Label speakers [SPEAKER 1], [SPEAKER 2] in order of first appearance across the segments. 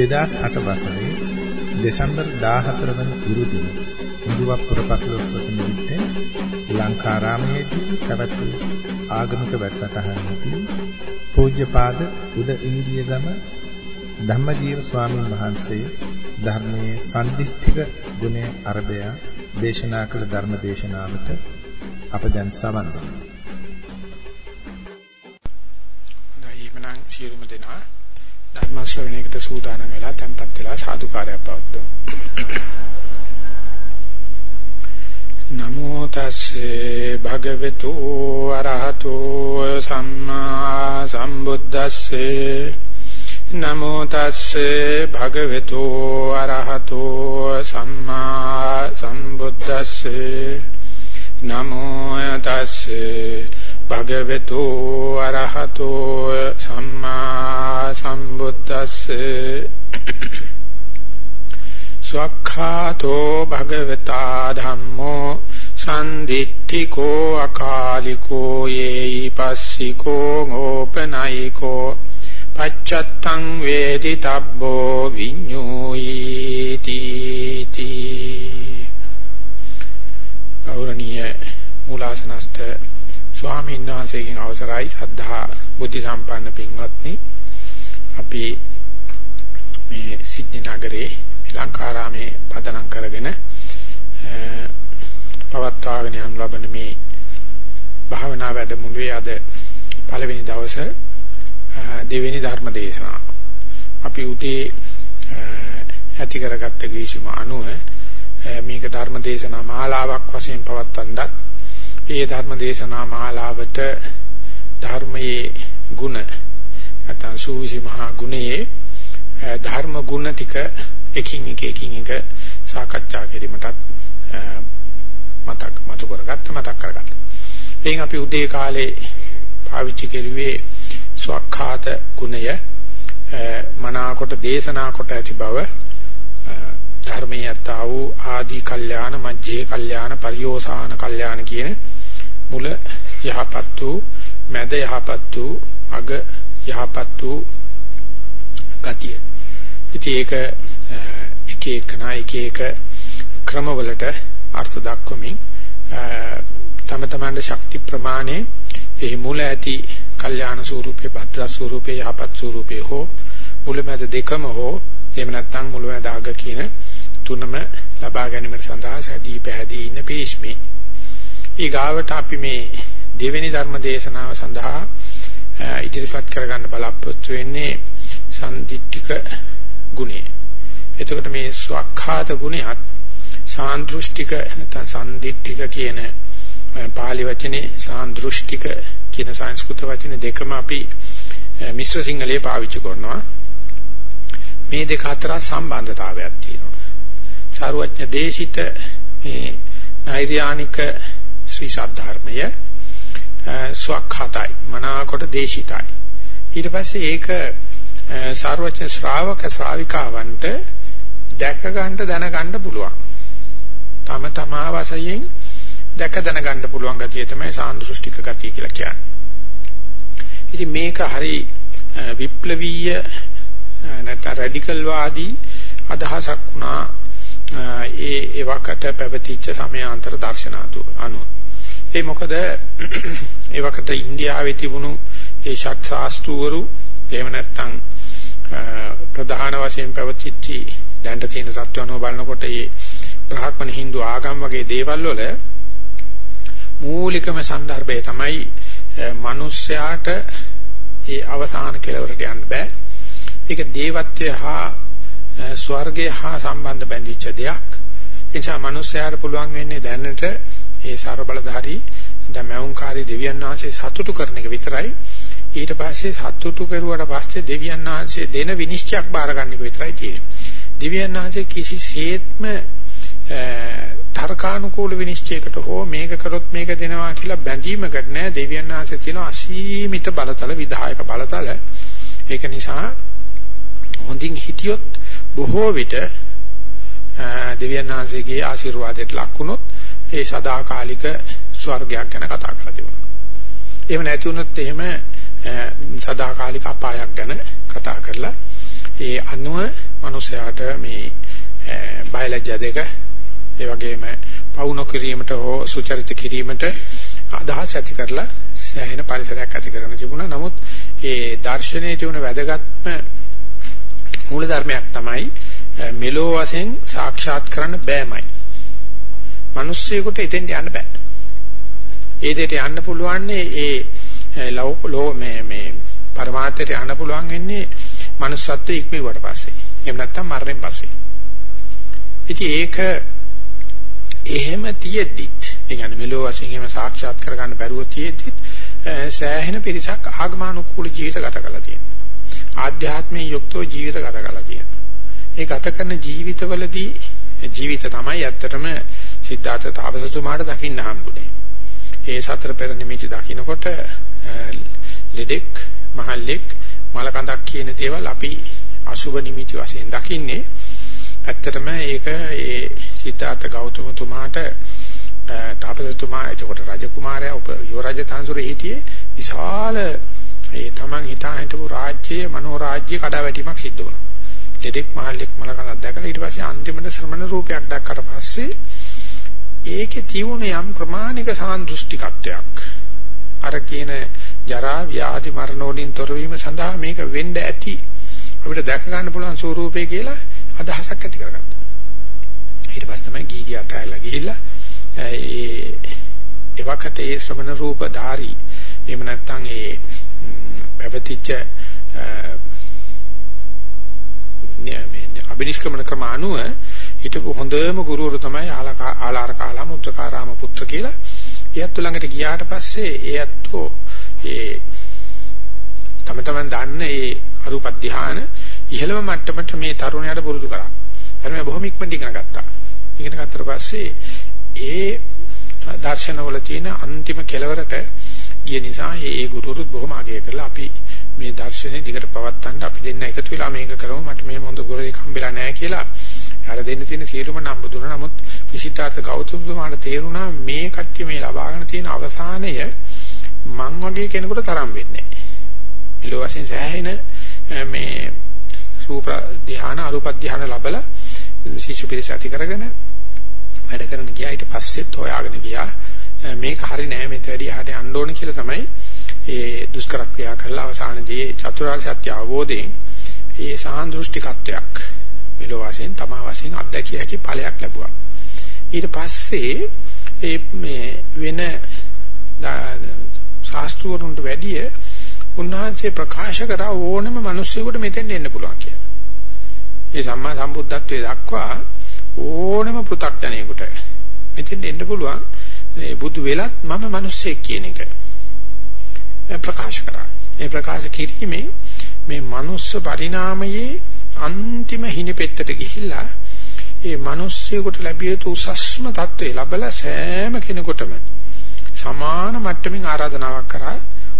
[SPEAKER 1] 2008 වසරේ දෙසැම්බර් 14 වන ඉරුදින ඉඳුවක් පුරපසළොස්වක නිමිත්තෙන් ලංකාරාමයේදී පැවැත් වූ ආගමික වැඩසටහනකදී පූජ්‍යපාද උද ඉන්දියගම ධම්මජීව ස්වාමීන් වහන්සේ ධර්මයේ සම්දිස්තික ගුණය අරබය දේශනා කළ ධර්ම දේශනාවට අප දැන් සවන් දෙනවා.
[SPEAKER 2] හොඳයි එhmenan සියලුම දෙනා ධර්ම ශ්‍රවණයකට සූදානම් වෙලා tempත් වෙලා සාදුකාරයක් පවත්වමු. නමෝ තස්සේ භගවතු අරහතෝ සම්මා සම්බුද්දස්සේ නමෝ තස්සේ භගවතු අරහතෝ සම්මා සම්බුද්දස්සේ නමෝ තස්සේ භගවතු අරහතෝ සම්මා සම්බුද්දස්සේ ස්වක්ඛාතෝ භගවතා ධම්මෝ සම්දිත්තිකෝ අකාලිකෝ යේයි පස්සිකෝ ඕපනයිකෝ පච්චත්තං වේදි තබ්බෝ විඤ්ඤෝයිති තී. ගෞරවනීය මූලාසනස්ත ස්වාමීන් වහන්සේගෙන් අවසරයි. සද්ධා බුද්ධ සම්පන්න පින්වත්නි. අපි මේ සිඩ්නි නගරේ ලංකාරාමේ පදනම් කරගෙන පවත්වාගෙන යනු ලබන මේ භාවනා වැඩමුළුවේ අද පළවෙනි දවසේ දෙවෙනි ධර්ම දේශනාව. අපි උදේ ඇති කරගත්ත ගිවිසුම අනුව මේක ධර්ම දේශනා මාලාවක් වශයෙන් පවත්වන්නත් ඒ ධර්ම දේශනා මාලාවට ධර්මයේ ಗುಣ නැත්නම් සූවිසි මහා ගුණයේ ධර්ම ගුණ ටික එකින් එක එකින් එක සාකච්ඡා කිරීමටත් මතක් මතු කරගත්ත මතක් කරගත්ත. එයින් අපි උදේ කාලේ පාවිච්චි කරුවේ ස්වක්ඛාත ගුණය මනාකොට දේශනා කොට ඇති බව ධර්මයේ යතා වූ ආදී කල්යාණ මජ්ජේ කල්යාණ පරියෝසాన කල්යාණ කියන මුල යහපත් වූ මැද යහපත් වූ අග යහපත් වූ ගතිය. ඉතින් ඒක එක එකනා එක එක ක්‍රමවලට අර්ථ දක්වමින් තම තමන්ගේ ශක්ති ප්‍රමාණය එහි මුල ඇති කල්යාණ ස්වරූපේ භද්‍ර ස්වරූපේ යහපත් ස්වරූපේ හෝ මුලමැද දෙකම හෝ එහෙම නැත්නම් මුලමැද අග කියන තුනම ලබා ගැනීම සඳහා සැදී පැහැදී ඉන්න පීස්මේ. ඊගාවට අපි මේ දෙවෙනි ධර්ම දේශනාව සඳහා ඉදිරිපත් කරගන්න බලාපොරොත්තු වෙන්නේ සම්දිත්තික ගුණය. එතකොට මේ ස්වක්ඛාත ගුණයත් සාන්දෘෂ්ටික නැත්නම් සම්දිත්තික කියන පාලි වචනේ සාන්දෘෂ්ටික කියන සංස්කෘත වචන දෙකම අපි මිශ්‍ර සිංහලයේ පාවිච්චි කරනවා. මේ දෙක අතර සම්බන්ධතාවයක් තියෙනවා. සාරවත්ඥ දේශිත මේ නෛර්යානික ශ්‍රී සද්ධර්මය ස්වක්ඛතයි මනාකොට දේශිතයි. ඊට පස්සේ ඒක සාරවත්ඥ ශ්‍රාවක ශ්‍රාවිකාවන්ට දැක ගන්න දැන ගන්න පුළුවන්. තම තමා වශයෙන් දැක දැන ගන්න පුළුවන් ගතිය තමයි සාන්දෘෂ්ටික ගතිය කියලා කියන්නේ. ඉතින් මේක හරි විප්ලවීය නැත්නම් රැඩිකල් වාදී අදහසක් වුණා ඒ එවකට පැවතිච්ච සමයාන්තර දර්ශනාතු අනුව. ඒ මොකද ඒ වකට ඉන්දියාවේ තිබුණු ඒ ෂට් ශාස්ත්‍රවරු එහෙම නැත්නම් ප්‍රධාන වශයෙන් පැවතිච්චි දැන්ට තියෙන සත්‍යනෝ බලනකොට ඒ බ්‍රාහ්මණ Hindu ආගම් වගේ දේවල් වල මූලිකම સંદર્ભය තමයි මිනිස්යාට ඒ අවසාන කෙලවරට යන්න බෑ. ඒක දේවත්වය හා ස්වර්ගය හා සම්බන්ධ බැඳිච්ච දෙයක්. ඒ නිසා මිනිස්යාට පුළුවන් වෙන්නේ දැනට ඒ සර්ව බලධාරී ධමයන්කාරී දෙවියන් වහන්සේ සතුටු කරන එක විතරයි. ඊට පස්සේ සතුටු කරුවාට පස්සේ දෙවියන් වහන්සේ දෙන විනිශ්චයක් බාර ගන්න එක විතරයි තියෙන්නේ. දෙවියන් වහන්සේ කිසිසේත්ම තර්කානුකූල විනිශ්චයකට හෝ මේක කරොත් මේක දෙනවා කියලා බැඳීමකට නෑ දෙවියන් වහන්සේ තියෙන අසීමිත බලතල විධායක බලතල ඒක නිසා හොඳින් හිටියොත් බොහෝ විට දෙවියන් වහන්සේගේ ආශිර්වාදයට ලක් වුණොත් ඒ සදාකාලික ස්වර්ගයක් ගැන කතා කරලා තිබුණා. එහෙම නැති වුණොත් එහෙම සදාකාලික අපායක් ගැන කතා කරලා ඒ අනුව මිනිස්යාට මේ බයලජ්ජා දෙක ඒ වගේම පවු නොකිරීමට හෝ සුචරිත කිරීමට අදහස් ඇති කරලා සෑහෙන පරිසරයක් ඇති කරගෙන තිබුණා. නමුත් ඒ දර්ශනයේ තිබුණ වැදගත්ම මූල ධර්මයක් තමයි මෙලෝ වශයෙන් සාක්ෂාත් කරන්න බෑමයි. මිනිස්සෙකුට එතෙන්ට යන්න බෑ. ඒ දෙයට යන්න පුළුවන් ඒ ලෝ මේ මේ පරමාර්ථයට යන්න පුළුවන් වෙන්නේ manussත්වයේ ඉක්මවුවට පස්සේ. එහෙම නැත්නම් මරණයෙන් පස්සේ. ඉතින් ඒක එහෙම තියෙද්දිත් ඒ කියන්නේ මෙලෝ වශයෙන් එහෙම සාක්ෂාත් කරගන්න බැරුව තියෙද්දිත් සෑහෙන පිරිසක් ආගමනුකූල ජීවිත ගත කරලා තියෙනවා. ආධ්‍යාත්මයෙන් යුක්තව ජීවිත ගත කරලා තියෙනවා. ඒ ගත කරන ජීවිතවලදී ජීවිත තමයි ඇත්තටම සිද්ධාර්ථ තාපසතුමාට දකින්න හම්බුනේ. ඒ සතර පෙර නිමිති දකින්නකොට ලෙඩෙක්, මහල්ලෙක්, මලකඳක් කියන දේවල් අපි අසුබ නිමිති වශයෙන් දකින්නේ. ඇත්තටම ඒක ඒ සිද්ධාර්ථ ගෞතමතුමාට තාපසතුමා එතකොට රජ කුමාරයා උප යෝ රජ තනතුරේ හිටියේ විශාල ඒ තමන් හිතා හිටපු රාජ්‍යයේ මනෝ රාජ්‍ය කඩාවැටීමක් සිද්ධ වුණා. දෙදෙක් මහල්ලෙක් මලකඳක් දැකලා ඊට පස්සේ අන්තිමට ශ්‍රමණ රූපයක් දැක්කට පස්සේ ඒකේ තියුණ යම් ප්‍රමාණික සාන්දෘෂ්ටිකත්වයක්. අර කියන ජරා ව්‍යාධි මරණ වලින් තොර වීම සඳහා මේක වෙන්න ඇති. අපිට දැක ගන්න පුළුවන් ස්වරූපය කියලා අදහසක් ඇති කරගත්තා. ඊට පස්සේ තමයි ගී ගිය අතහැරලා ගිහිල්ලා. ඒ එවකට ඒ ශ්‍රමණ රූප ධාරි. එහෙම නැත්නම් ඒ පැවතිච්ච අබිනිෂ්ක්‍මණ ක්‍රම අනුව හිටපු හොඳම ගුරුවරු තමයි ආලාර කාලා මුද්‍රකාරාම පුත්‍ර කියලා. එයත් ළඟට ගියාට පස්සේ එයත්ෝ ඒ තම තමන් දන්න ඒ අරූප ධානය ඉහළම මට්ටමට මේ තරුණයාට පුරුදු කරා. ධර්මය බොහොම ඉක්මනට ඉගෙන ගත්තා. ඉගෙන ගත්තට පස්සේ ඒ දර්ශනවල තියෙන අන්තිම කෙලවරට ගිය නිසා ඒ ඒ ගුරුරුත් බොහොම අගය කරලා අපි මේ දර්ශනේ දිගට පවත්වන්න අපි දෙන්න එකතු වෙලා මේක කරමු මට මේ හොඳ ගුරුවරයෙක් හම්බෙලා නැහැ කියලා අර දෙන්න තියෙන සියලුම නම්බ දුන්නා නමුත් විශිෂ්ටාර්ථ ගෞතම තුමාට තේරුණා මේ කට්ටිය මේ ලබාගෙන තියෙන අවසානය මං වගේ කෙනෙකුට තරම් වෙන්නේ නැහැ. ඊළඟ වශයෙන් සෑහෙන මේ රූප ධාන අරූප ධාන ලැබලා ශිෂ්‍ය පිරිස ඇති කරගෙන වැඩ කරන ගියා. ඊට පස්සෙත් හොයාගෙන ගියා. මේක හරි නෑ. මෙතන වැඩි යහට යන්න ඕන කියලා තමයි ඒ දුෂ්කර ක්‍රියා කරලා අවසානයේදී චතුරාර්ය සත්‍ය අවබෝධයෙන් ඒ සාන්දෘෂ්ටිකත්වයක් මෙලෝ වශයෙන් තමා වශයෙන් අත්දැකිය හැකි ඵලයක් ලැබුවා ඊට පස්සේ ඒ මේ වෙන ශාස්ත්‍රවරුන්ට වැඩිය උන්වහන්සේ ප්‍රකාශ කරා ඕනම මිනිස්සුෙකුට මෙතෙන් එන්න පුළුවන් කියලා. ඒ සම්මා සම්බුද්ධත්වයේ දක්වා ඕනම පෘථග්ජනයෙකුට මෙතෙන් එන්න පුළුවන් මේ බුදු වෙලත් මම මිනිස්සෙක් කියන එක ප්‍රකාශ කරා. ඒ ප්‍රකාශ කිරීමෙන් මේ මනුස්ස පරිණාමයේ අන්තිම හිණපෙත්තට ගිහිල්ලා ඒ මිනිස්සෙකුට ලැබිය යුතු උසස්ම தત્ත්වය ලැබලා සෑම කෙනෙකුටම සමාන මට්ටමින් ආරාධනාවක් කරා.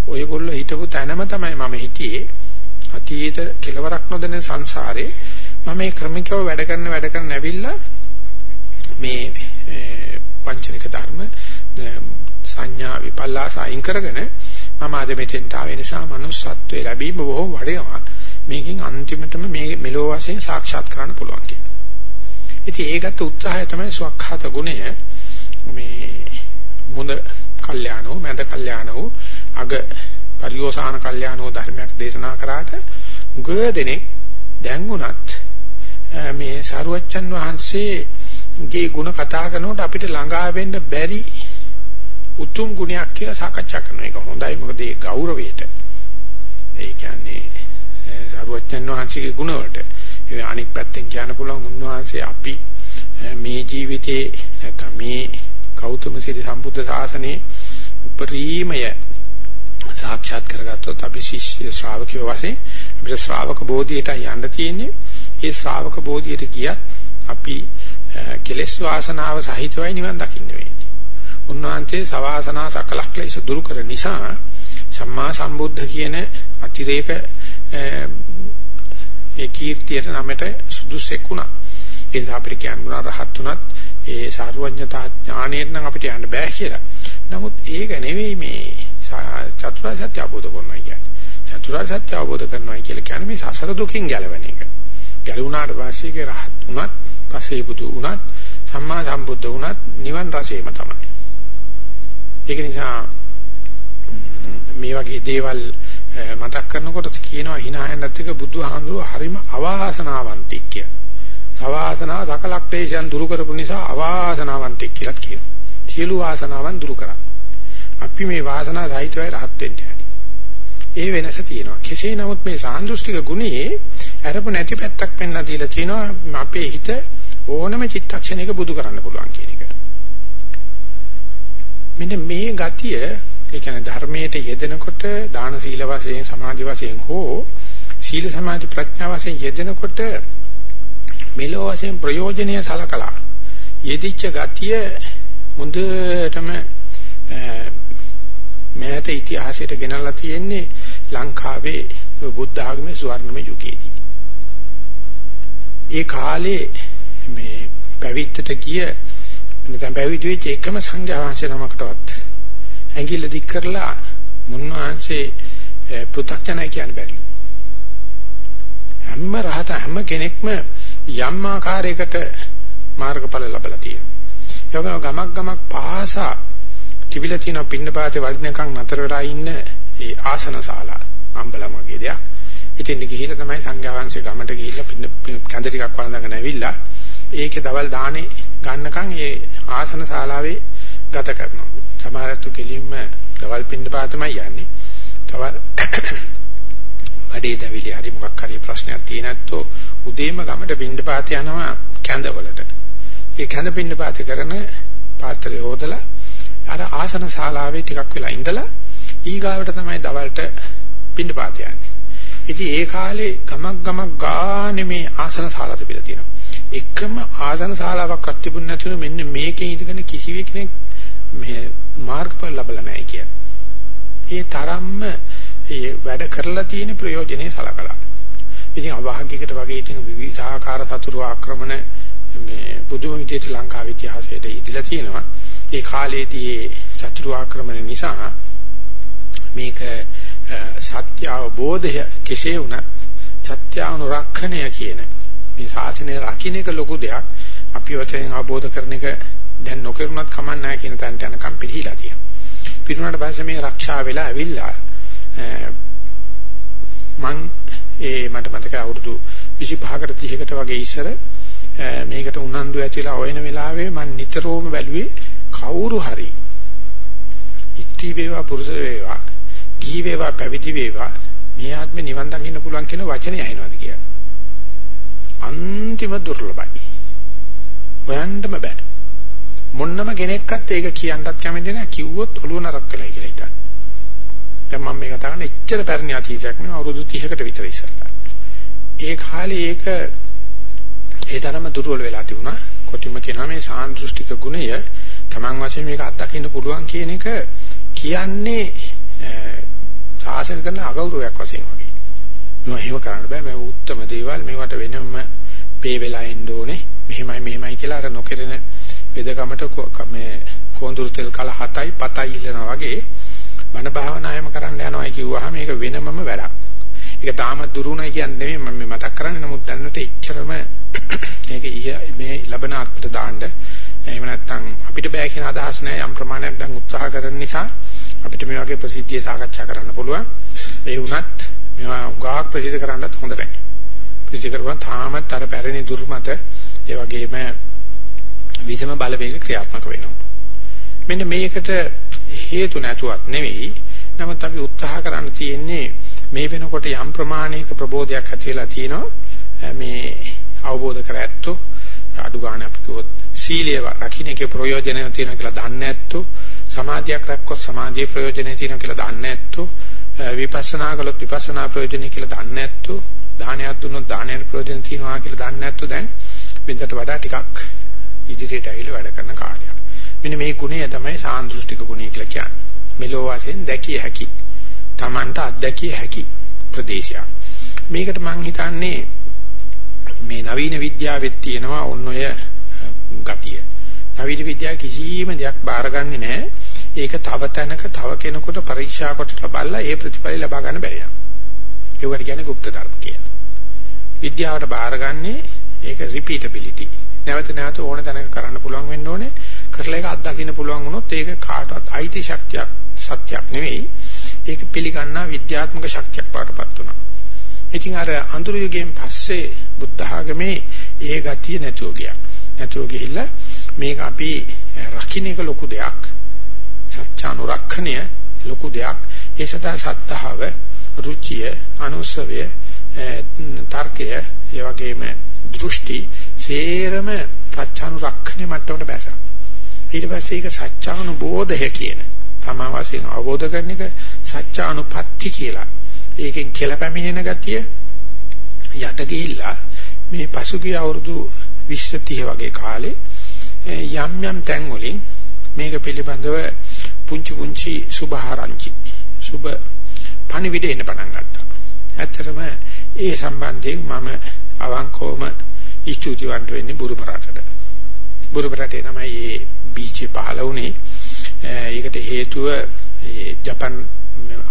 [SPEAKER 2] ඔයගොල්ලෝ හිටපු තැනම තමයි මම හිටියේ. අතීත කෙලවරක් නොදැන සංසාරේ මම මේ ක්‍රමිකව වැඩ කරන වැඩ කරන ඇවිල්ලා මේ පංචනික ධර්ම සංඥා විපල්ලාස අයින් කරගෙන මම අද මෙතෙන්ට ආව නිසා manussත්වයේ ලැබීම බොහෝ වටිනවා මේකෙන් අන්තිමටම මේ මෙලෝ වශයෙන් සාක්ෂාත් කරන්න පුළුවන් කියලා. ඉතින් ඒකට උත්සාහය තමයි සවක්ඛාත ගුණය. මේ මුද කල්යාණෝ මඳ කල්යාණෝ අග පරිෝසాన කල්යාණෝ ධර්මයක් දේශනා කරාට ගොය දෙනෙක් දැන් උනත් මේ සාරුවච්චන් වහන්සේගේ ගුණ කතා කරනකොට අපිට ළඟා වෙන්න බැරි උතුම් ගුණයක් කියලා සාකච්ඡා කරන එක හොඳයි. මොකද ඒ ගෞරවයට. ඒ කියන්නේ සාරුවච්චන් වහන්සේගේ ගුණ වලට ඒ අනික් පැත්තෙන් කියන්න පුළුවන් උන්වහන්සේ අපි මේ ජීවිතේ නැත්නම් මේ ගෞතම සිරි සම්බුද්ධ ශාසනයේ උපරිමය සාක්ෂාත් කරගත්තොත් අපි ශිෂ්‍ය ශ්‍රාවකයෝ වශයෙන් අපිට ශ්‍රාවක බෝධියට යන්න තියෙන්නේ. ඒ ශ්‍රාවක බෝධියට ගියත් අපි කෙලෙස් වාසනාව සහිතවයි නිවන් දකින්න වෙන්නේ. උන්වහන්සේ සවාසනා සකල ක්ලේශ දුරු කර නිසා සම්මා සම්බුද්ධ කියන අතිරේක ඒ කීර්තියට නමට සුදුසෙක් වුණා. ඒ නිසා අපිට කියන්න බුණා රහත් උනත් ඒ සාරවඥතා ඥාණයෙන් නම් අපිට යන්න බෑ කියලා. නමුත් ඒක නෙවෙයි මේ චතුරාර්ය සත්‍ය අවබෝධ කරනවා කියන්නේ. චතුරාර්ය සත්‍ය අවබෝධ කරනවා කියලා කියන්නේ මේ සසර දුකින් ගැලවෙන එක. ගැලුණාට පස්සේ ඒක රහත් උනත්, පසේ බුදු උනත්, සම්මා සම්බුද්ධ උනත් නිවන් රසේම තමයි. ඒක නිසා මේ වගේ දේවල් මතක් කරනකොට කියනවා hina යන්නත් එක බුදුහාමුදුරුවෝ හරිම අවාසනාවන්තෙක් කියලා. සවාසනාව සකල ක්ලේශයන් දුරු කරපු නිසා අවාසනාවන්තෙක් කියලා කියනවා. සියලු වාසනාවන් දුරු කරා. අපි මේ වාසනාව සහිතවයි රහත් වෙන්නේ. ඒ වෙනස තියෙනවා. කෙසේ නමුත් මේ සාන්දෘෂ්ටික ගුණයේ අරපු නැති පැත්තක් පෙන්ලා දීලා තිනවා අපේ හිත ඕනම චිත්තක්ෂණයක බුදු කරන්න පුළුවන් කියන එක. මෙන්න මේ ගතිය ඒ කියන්නේ ධර්මයට යෙදෙනකොට දාන සීල වශයෙන් සමාධි වශයෙන් හෝ සීල සමාධි ප්‍රඥා වශයෙන් යෙදෙනකොට මෙලෝ වශයෙන් ප්‍රයෝජනීය සලකලා යෙදිච්ච ගතිය හොඳටම මෑත ඉතිහාසයට ගෙනල්ලා තියෙන්නේ ලංකාවේ බුද්ධ ආගමේ ස්වර්ණමය යුගයේදී. ඒ කාලේ මේ පැවිද්දට ගිය නැත්නම් පැවිදි වෙච්ච එකම සංඝයා වහන්සේ නමකටවත් ඇඟිල්ල දික් කරලා මුන්වහන්සේ පෘථග්ජනයි කියන්න බැරිලු. හැම රහත හැම කෙනෙක්ම යම් ආකාරයකට මාර්ගඵල ලැබලා තියෙනවා. ඒ ගමක් ගමක් පාසා තිබිලා තියෙන පින්නපාතේ වඩිනකන් නතර වෙලා ඉන්න ඒ ආසනශාලා අම්බලම් වගේ දෙයක්. ඉතින් ගිහිල්ලා තමයි සංඝයා වහන්සේ ගමට ගිහිල්ලා කැඳ ටිකක් වළඳගෙන ඇවිල්ලා ඒකේ දවල් දානේ ගන්නකන් ඒ ආසන ශාලාවේ ගත කරනවා. සමහරතු කෙලින්ම දවල් පින්නපාතමයි යන්නේ. තව වැඩේ දැවිලි හරි මොකක් හරි ප්‍රශ්නයක් තියෙනැත්තෝ උදේම ගමට පින්නපාත යනවා කැඳවලට. ඒ කැඳ පින්නපාත කරන පාත්‍රය හොදලා අර ආසන ශාලාවේ ටිකක් වෙලා ඉඳලා ඊගාවට තමයි දවල්ට පින්න පාත යන්නේ. ඉතින් ඒ කාලේ ගමක් ගමක් ගානේ මේ ආසන ශාලා තිබිලා තියෙනවා. එකම ආසන ශාලාවක් අත්තිබුණ නැතුව මෙන්න මේකේ ඉඳගෙන කිසිවෙක් කෙනෙක් මේ මාර්ගඵල ලැබලා නැහැ කිය. ඒ තරම්ම මේ වැඩ කරලා තියෙන ප්‍රයෝජනේ සලකලා. ඉතින් අභාග්‍යයකට වගේ ඉතින් විවිධාකාර සතුරු ආක්‍රමණ මේ බුදුම විදියට ලංකාවේ ඉතිහාසයට ඉදිලා තියෙනවා. ඒ කාලේදී සතුරු ආක්‍රමණ නිසා මේක සත්‍ය අවබෝධය කෙසේ වුණත් සත්‍ය අනුරක්ෂණය කියන මේ ශාසනය රකින්න එක ලොකු දෙයක්. අපි වශයෙන් අවබෝධ කරන එක දැන් නොකරුණත් කමක් නැහැ කියන තැනට යනකම් පිළිහිලා තියෙනවා. පිරුණාට පස්සේ මේ ආරක්ෂා වෙලා ඇවිල්ලා මං ඒ මට මතක අවුරුදු 25කට 30කට වගේ ඉස්සර මේකට උනන්දු ඇතිලා හොයන වෙලාවේ මම නිතරම බැලුවේ කවුරු හරි ඉත්‍ති වේවා පුරුෂ වේවා ගිහි වේවා පැවිදි වේවා මේ ආත්මේ නිවන් දකින්න පුළුවන් කියන වචනේ ඇහෙනවද කියලා. අන්තිම දුර්ලභයි. හොයන්නම බෑ. මොන්නම කෙනෙක්වත් ඒක කියන්නත් කැමති නැහැ කිව්වොත් ඔළුව නරක් වෙලයි කියලා හිතන්නේ. දැන් මම මේ කතා කරන්නේ එච්චර පැරණි අතීතයක් නෙවෙයි අවුරුදු 30කට විතර ඉස්සරලා. ඒ කාලේ ඒක ඒ තරම දුර්වල වෙලා තිබුණා. කොටිම කෙනා මේ සාන්දෘෂ්ටික ගුණය Taman වශයෙන් මේක අත්දකින්න පුළුවන් කියන එක කියන්නේ සාසන කරන අගෞරවයක් වශයෙන් වගේ. මේවා එහෙම කරන්න බෑ. මේ උත්තරම දේවල් මේවට වෙනම පේ වෙලා එන්න ඕනේ. මෙහෙමයි මෙහෙමයි කියලා අර නොකිරෙන වෙදකමට මේ කොඳුරු තෙල් කල 7යි 7යි ඉල්ලනවා වගේ බණ භාවනායම කරන්න යනවා කිව්වහම මේක වෙනමම වැඩක්. ඒක තාම දුරුණයි කියන්නේ නෙමෙයි මම මතක් කරන්නේ නමුත් දැනට එච්චරම මේක මේ ලබන අත්ට දාන්න එහෙම නැත්නම් අපිට බෑ කියන අදහස් නැහැ යම් ප්‍රමාණයක් දැන් උත්සාහ කරන නිසා අපිට මේ වගේ ප්‍රසිද්ධිය සාකච්ඡා කරන්න පුළුවන්. ඒ වුණත් මේවා උගාක් ප්‍රසිද්ධ කරන්නත් හොඳ නැහැ. ප්‍රසිද්ධ කරපුවා තාමත් අර පැරණි දුර්මත ඒ වගේම විසම බලවේග ක්‍රියාත්මක වෙනවා. මෙන්න මේකට හේතු නැතුවත් නෙවෙයි. නමුත් අපි උත්සාහ කරන්න තියෙන්නේ මේ වෙනකොට යම් ප්‍රමාණයක ප්‍රබෝධයක් ඇති වෙලා තියෙනවා. මේ අවබෝධ කර ඇත්තෝ අඩු ගන්න අපි කිව්වොත් සීලය රකින්න එකේ ප්‍රයෝජනය තියෙනවා කියලා දන්නේ නැත්තෝ සමාධියක් රැක්කොත් සමාධියේ ප්‍රයෝජනය තියෙනවා කියලා දන්නේ නැත්තෝ විපස්සනා කළොත් විපස්සනා ප්‍රයෝජනය කියලා දන්නේ නැත්තෝ දානයක් දුන්නොත් දානයේ ප්‍රයෝජන තියෙනවා කියලා දන්නේ නැත්තෝ දැන් වෙනකට වඩා ටිකක් ඉදිරියට ඇවිල්ලා වැඩ කරන කාර්යයක්. මෙන්න මේ ගුණය තමයි සාන්දෘෂ්ටික ගුණය කියලා කියන්නේ. මෙලෝ වශයෙන් දැකිය හැකි. Tamanට අත්දැකිය හැකි ප්‍රදේශයක්. මේකට මම හිතන්නේ මේ නවීන විද්‍යාවෙත් තියෙනවා ඔන්න ඔය ගතිය. නවීන විද්‍යාව කිසිම දෙයක් බාරගන්නේ නැහැ. ඒක තව තැනක තව කෙනෙකුට පරීක්ෂා කොට බලලා ඒ ප්‍රතිඵල ලබා ගන්න බැරි ඒවට කියන්නේ গুপ্ত ධර්ම කියලා. විද්‍යාවට බාරගන්නේ ඒක රිපීටබිලිටි. නැවත නැවත ඕන තැනක කරන්න පුළුවන් වෙන්න ඕනේ. කරලා ඒක අත්දකින්න පුළුවන් වුණොත් ඒක කාටවත් අයිති ශක්තියක් සත්‍යයක් නෙවෙයි. ඒක පිළිගන්නා විද්‍යාත්මක ශක්තියක් බවටපත් වුණා. ඉතින් අර අඳුරු යුගයෙන් පස්සේ බුද්ධ ආගමේ ඒ ගතිය නැතුව ගියා. නැතුව ගිහිල්ලා මේක අපි රකින්න එක ලොකු දෙයක්. සත්‍යානුරක්ෂණය ලොකු දෙයක්. ඒ සදා සත්‍තාව, රුචිය, අනුසවය, තර්කය, ඒ වගේම දෘෂ්ටි සේරම සත්‍යානුරක්ෂණය මට්ටමට බැසා. ඊට පස්සේ ඒක සත්‍යානුබෝධය කියන තමා වශයෙන් අවබෝධ කරන එක සත්‍යානුපatti කියලා. ඒකෙන් කියලා පැමිණෙන ගතිය යට ගිහිල්ලා මේ පසුගිය අවුරුදු 20 30 වගේ කාලේ යම් යම් තැන් වලින් මේක පිළිබඳව පුංචි පුංචි සුභාරංචි සුභ පණිවිඩ එන්න පටන් ගත්තා. ඇත්තටම ඒ සම්බන්ධයෙන් මම අවංකවම ස්තුතිවන්ත වෙන්නේ බුරුම රටට. බුරුම රටේ තමයි මේ බීචේ පහළ වුණේ. ඒකට හේතුව ඒ ජපන්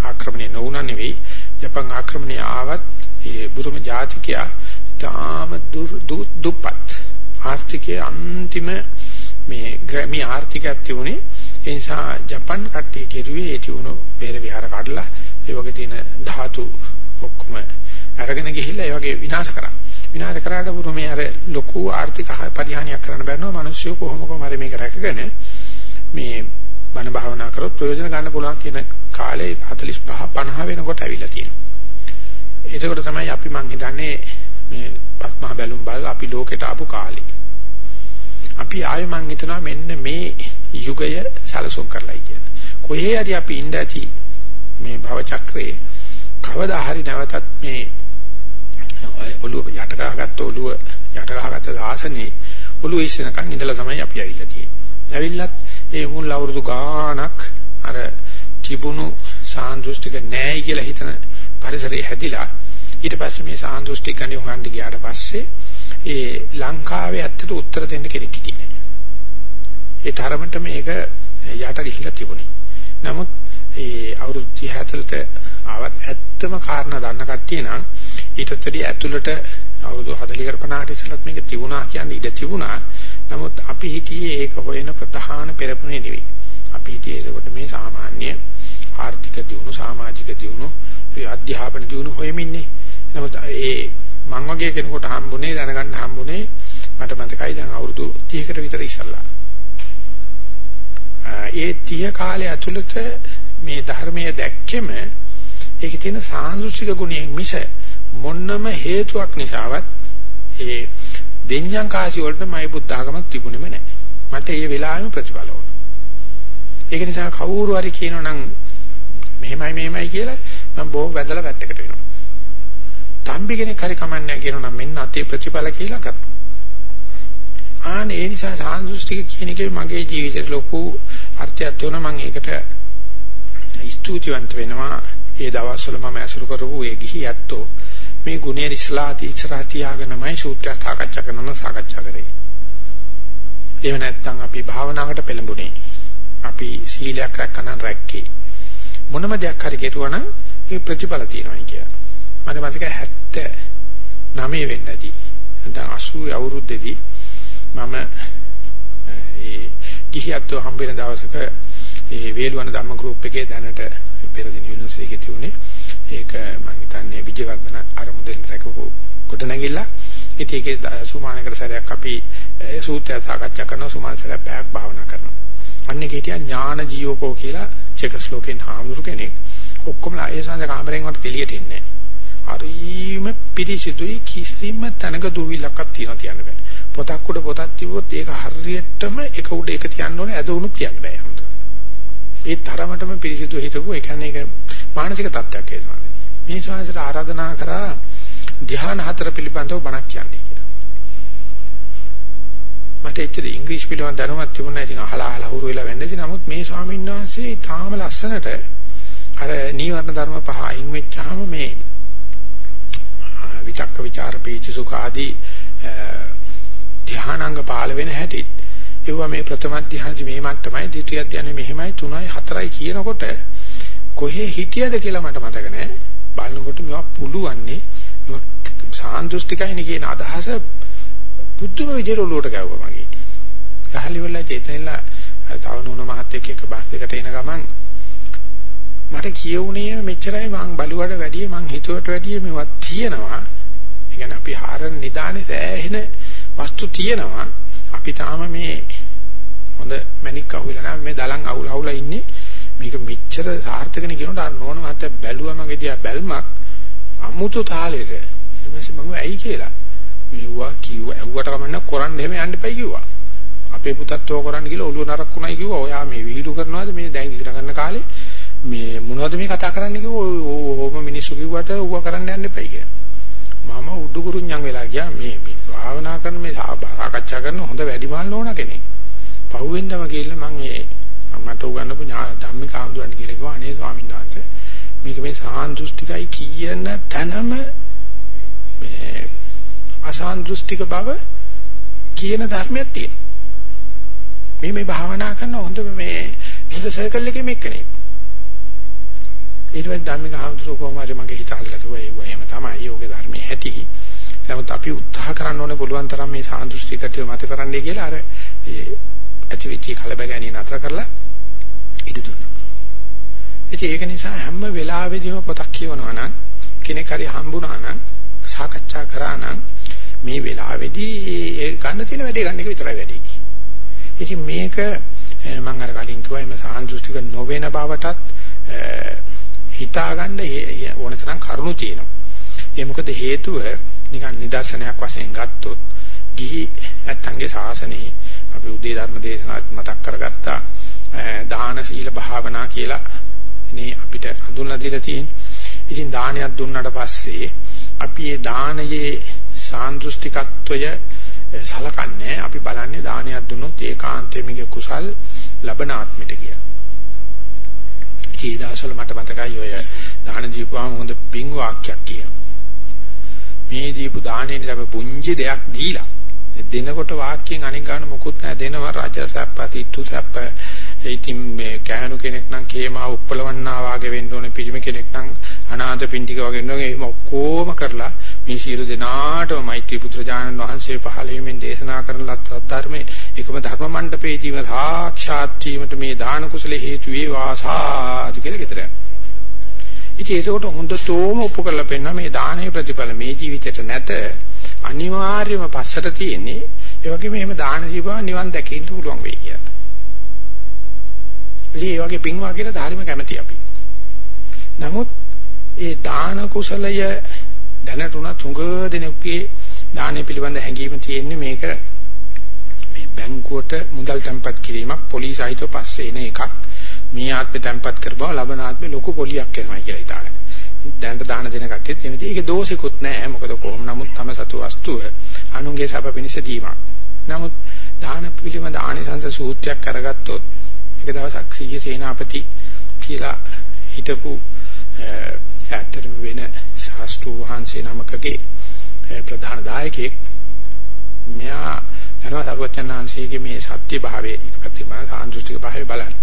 [SPEAKER 2] ආක්‍රමණය නොවුණා නෙවෙයි. ජපන් ආක්‍රමණය ආවත් ඒ බුරුම ජාතිකයා තාම දුප්පත් ආර්ථිකයේ අන්තිම මේ ග්‍රැමි ආර්ථිකයක් තිබුණේ ඒ නිසා ජපන් කට්ටිය කෙරුවේ ඒ තිබුණු බේර විහාර කඩලා ඒ වගේ තියෙන ධාතු ඔක්කොම අරගෙන ගිහිල්ලා ඒ වගේ විනාශ කරා. විනාශ කරාට බුරුමේ අර ලොකු ආර්ථික පරිහානියක් කරන්න බැරනවා මිනිස්සු කොහොම කොහම හරි මේක රැකගෙන මේ බණ භාවනා කරොත් ප්‍රයෝජන ගන්න පුළුවන් කියන කාලේ 45 50 වෙනකොට ඇවිල්ලා තියෙනවා. ඒකෝට තමයි අපි මං හිතන්නේ මේ පත්මහ බැලුම් බලලා අපි ලෝකෙට ආපු කාලේ. අපි ආයෙ මං හිතනවා මෙන්න මේ යුගය සැලසුම් කරලයි කියන. කොහේ හරි අපි ඉඳ ඇති මේ භව චක්‍රයේ කවදා හරි නැවතත් මේ ඔළුව යට ගහගත්ත ඔළුව යට ගහගත්ත ආසනේ ඔළුව ඉස්සනකන් ඉඳලා තමයි අපි ඇවිල්ලා තියෙන්නේ. ඇවිල්ලත් ඒ මුල් අවුරුදු ගාණක් අර තිබුණු සාන්දෘෂ්ටික නෑයි කියලා හිතන පරිසරයේ හැදිලා ඊට පස්සේ මේ සාන්දෘෂ්ටික ගණිය හොයන්න ගියාට පස්සේ ඒ ලංකාවේ ඇත්තට උත්තර දෙන්න කෙනෙක් හිටියේ නෑ. ඒ තරමට මේක යට ගිහිලා තිබුණේ. නමුත් ඒ අවුරුදු 30 ආවත් ඇත්තම කාරණා දන්න කට්ටිය නම් ඊටත් වැඩි ඇතුළට අවුරුදු 40 50කට ඉස්සෙල්ලත් මේක තිබුණා කියන්නේ ඉඩ තිබුණා. නමුත් අපි හිතියේ ඒක හොයන ප්‍රධාන පෙරපුනේ නෙවෙයි. අපි හිතියේ ඒකට මේ සාමාන්‍ය ආර්ථික දියුණු සමාජික දියුණු අධ්‍යාපන දියුණු හොයමින්නේ. නමුත් ඒ මං වගේ කෙනෙකුට හම්බුනේ දැනගන්න හම්බුනේ මට මතකයි දැන් අවුරුදු 30කට විතර ඉස්සල්ලා. ඒ 30 කාලය ඇතුළත මේ ධර්මයේ දැක්කෙම ඒකේ තියෙන සාන්දෘෂ්ටික ගුණයෙන් මිස මොන්නම හේතුවක් නිසාවත් ඒ දෙඤ්ඤං කාසි වලට මයි බුද්ධ ආගමක් තිබුණෙම නැහැ. මට ඒ වෙලාවෙම ප්‍රතිඵල වුණා. ඒක නිසා කවුරු හරි කියනනම් මෙහෙමයි මෙහෙමයි කියලා මම බොහොම වැදලා පැත්තකට වෙනවා. තම්බි කෙනෙක් හරි කමන්නේ කියනනම් මෙන්න අතේ ප්‍රතිඵල කියලා කරනවා. ආන ඒ නිසා සාන්දෘෂ්ටික කියන එකේ මගේ ජීවිතේ ලොකු අර්ථයක් තියෙනවා මම ඒකට ස්තුතිවන්ත වෙනවා. ඒ දවස්වල මම ඇසුරු කරපු ඒ ගිහි ඇත්තෝ මේ ගුණේ ඉස්ලාති ඉස්සරහ තියාගෙනමයි සූත්‍රය සාකච්ඡා කරනවා සාකච්ඡා කරේ. එහෙම නැත්නම් අපි භාවනාවට පෙළඹුණේ. අපි සීලයක් රැකගන්න රැක්කේ. මොනම දෙයක් හරි කෙරුවා නම් ඒ ප්‍රතිඵල තියෙනවා කියලා. මට මතකයි 79 වෙන්න ඇති. නැත්නම් 80 අවුරුද්දේදී මම ඒ ගිහියත් හම්බ වෙන දවසක ඒ වේලුවන ධම්ම ගෲප් එකේ දැනට පෙරදින යුනිවර්සිටි එකේ තිබුණේ ඒක මම හිතන්නේ විජයවර්ධන අරමුදෙන් රැකපු කොට නැගිලා ඉතින් ඒකේ සුමානකර සැරයක් අපි සූත්‍රය සාකච්ඡා කරනවා සුමාන සැරයක් පැයක් භාවනා කරනවා. අන්නේ හිටියා ඥාන ජීවකෝ කියලා චෙකස්ලෝකෙන් හාමුදුරු කෙනෙක්. ඔක්කොම ඒ සංස කාමරෙන් වට එළියට එන්නේ හරිම පිරිසිදුයි කිසිම තැනක දුවිලක්වත් තියන තියන්න බෑ. පොතක් උඩ පොතක් තිබුවොත් ඒක හරියටම එක උඩ එක තියන්න ඕනේ ඇද උණුත් තියන්න බෑ ඒ තරමටම පිරිසිදු හිටපු ඒ කියන්නේ ඒක මානසික තත්ත්වයක් ඒ සමානේ. මේ ශාස්ත්‍ර ආරාධනා කරා ධ්‍යාන හතර පිළිබඳව බණක් කියන්නේ කියලා. මට එච්චර ඉංග්‍රීසි පිළිබඳ දැනුමක් තිබුණා ඉතින් අහලා අහලා හුරු වෙලා වෙන්නේ නැති නමුත් මේ ස්වාමීන් වහන්සේ තාම ලස්සනට අර නීවරණ ධර්ම පහ අයින් වෙච්චාම මේ විතක්ක ਵਿਚාර පීචි සුඛ ආදී ධ්‍යානාංග පාල වෙන හැටි ඒවා මේ ප්‍රථම ධ්‍යානෙදි මේ මට්ටමයි ද්විතිය ධ්‍යානෙ මෙහෙමයි තුනයි හතරයි කියනකොට කොහේ හිටියද කියලා මට මතක නැහැ බලනකොට මේවා පුළුවන්නේ සාන්දෘෂ්ටිකයිනේ කියන අදහස පුදුම විදිහට ඔලුවට ගැවුවා මගේ. ගහලි වෙලා චේතනෙලා තව නෝන මහත්තයෙක් එක්ක බස් එකට එන ගමන් මට කියුණේ මෙච්චරයි මං බලුවට වැඩිය මං හිතුවට වැඩිය මේවා තියෙනවා. ඒ කියන්නේ අපි හාරන නිදානේ සෑහෙන වස්තු තියෙනවා. අපි තාම මේ හොඳ මැණික් අහුවිලා නැහැ මේ දලං අහුල අහුලා ඉන්නේ මේක මෙච්චර සාර්ථකනේ කියනකොට අර නෝන මහත්තයා බැලුවා මගේ දිහා බැල්මක් අමුතු තාලෙට. ඊට පස්සේ මම ඇයි කියලා. මෙව්වා කිව්වා ඇහුවට කමන්න කරන්න එහෙම යන්න එපයි කිව්වා. අපේ පුතත් ඕක කරන්න කියලා ඔළුව නරක් වුණයි කිව්වා. ඔයා මේ විහිළු කරනවාද? මේ දැන් ඉගෙන ගන්න කාලේ මේ මොනවද මේ කතා කරන්න කිව්වා? ඕම මිනිස්සු කිව්වට ඌව කරන්න යන්න එපයි කියලා. මම උඩුකුරුඤ්ඤම් වෙලා ගියා. මේ මේ භාවනා කරන මේ සාකච්ඡා කරන හොඳ වැඩිමාල් නෝන කෙනෙක්. පහුවෙන්දම ගිහිල්ලා මම ඒ මට උගන්වපු ධම්මික ආඳුරන් කියලා කිව්වා. අනේ ස්වාමීන් වහන්සේ මේක මේ සාන්දෘෂ්ටිකයි කියන තැනම මේ අසාන්දෘෂ්ටික බව කියන ධර්මයක් තියෙනවා. මේ මේ භාවනා කරන හොඳ මේ හොඳ සර්කල් එකේ මේකනේ ඊට පස්සේ ධම්මික ආඳුර කොහොමද මගේ හිත හදලා කිව්වා. ඒක එහෙම තමයි යෝගේ ධර්මයේ ඇති. නමුත් අපි උත්සාහ කරන්න ඕනේ පුළුවන් තරම් මේ සාන්දෘෂ්ටිකත්වය මත කරන්නයි කියලා අර ඇතිවිච කලබගැනී නතර කරලා ඉඩ දුන්නා. ඉතින් ඒක නිසා හැම වෙලාවෙදීම පොතක් කියවනවා නම් කෙනෙක් හරි හම්බුණා නම් සාකච්ඡා කරා නම් මේ වෙලාවේදී ඒ ගන්න තියෙන වැඩේ ගන්න එක විතරයි වැඩේ. ඉතින් මේක මම අර කලින් කිව්වා එම සාන්දෘෂ්ටික නොවන බවටත් හිතාගන්න ඕන තරම් කරුණු තියෙනවා. ඒ මොකද හේතුව නිකන් නිදර්ශනයක් වශයෙන් ගත්තොත් ගිහි නැත්තන්ගේ ශාසනයේ අපි උදේ ධර්ම දේශනාවත් මතක් කරගත්තා දාන සීල භාවනා කියලා නේ අපිට හඳුන්ලා දීලා තියෙන්නේ. ඉතින් දානයක් දුන්නාට පස්සේ අපි ඒ දානයේ සාන්දෘෂ්ටිකත්වය සලකන්නේ අපි බලන්නේ දානයක් දුන්නොත් ඒකාන්තයෙන් මේක කුසල් ලබන ආත්මෙට කියලා. ඉතින් ඒ දවස්වල මට මතකයි ඔය දාන දීපුවාම හොඳ පිං වාක්‍යයක් කියනවා. මේ දීපු දාණයෙන් අපි පුංචි දෙයක් දීලා දෙනකොට වාක්‍යයෙන් අනික් ගන්න මොකුත් නැහැ. දෙනවා රජ සැප තිත්තු සැප ඉතින් මේ කෑනු කෙනෙක් නම් කේමා උප්පලවන්නා වාගේ වෙන්න ඕනේ. පිරිමි කෙනෙක් නම් අනාථ පින්ටික වගේ වෙන්න ඕනේ. එහෙම ඔක්කොම කරලා මේ සියලු දෙනාටම මෛත්‍රී පුත්‍රජානන් වහන්සේ පහළ වීමෙන් දේශනා කරන ලත් ධර්මයේ එකම ධර්ම මණ්ඩපයේදීම සාක්ෂාත් වීමට මේ දාන කුසල හේතු වේවා සාදු කියලා ගෙදර යනවා. ඉතින් ඒකට හොඳටම ඔප්පු කරලා පෙන්නනවා මේ දානයේ ප්‍රතිඵල මේ ජීවිතේට නැත. අනිවාර්යයෙන්ම පස්සට තියෙන්නේ ඒ වගේම එහෙම දාන ජීවා නිවන් දැකෙන්න පුළුවන් වෙයි කියලා. ඉතින් ඒ වගේ පින්වා කියලා ධර්ම කැමැති අපි. නමුත් ඒ දාන කුසලය දැනටුණත් හුඟ දෙනෙකුගේ දානය පිළිබඳ හැඟීම තියෙන්නේ මේක මේ බැංකුවට මුදල් තැන්පත් කිරීමක් පොලිස් ආයතව පස්සේ එන එකක් මේ ආත්මේ තැන්පත් කරපුවා ලබන ආත්මේ ලොකු පොලියක් එනවා කියලා හිතාගෙන. දැනට දාන දෙන කට්ටියත් එමෙති. ඒකේ දෝෂිකුත් නැහැ. මොකද කොහොම නමුත් තම සතු වස්තුව අනුන්ගේ සැප පිණිස දීමක්. නමුත් දාන පිළිබඳ ආනිසංස සූත්‍රයක් අරගත්තොත් එක දවසක් සීය සේනාපති කියලා හිටපු ඇත්තටම වෙන ශාස්ත්‍රු වහන්සේ නමකගේ ප්‍රධාන දායකයෙක් මෙයා යනවා සරුවචනාංශයේ මේ සත්‍ය භාවයේ එක පැත්තකින් සාන්දෘෂ්ටික භාවය බලන්න.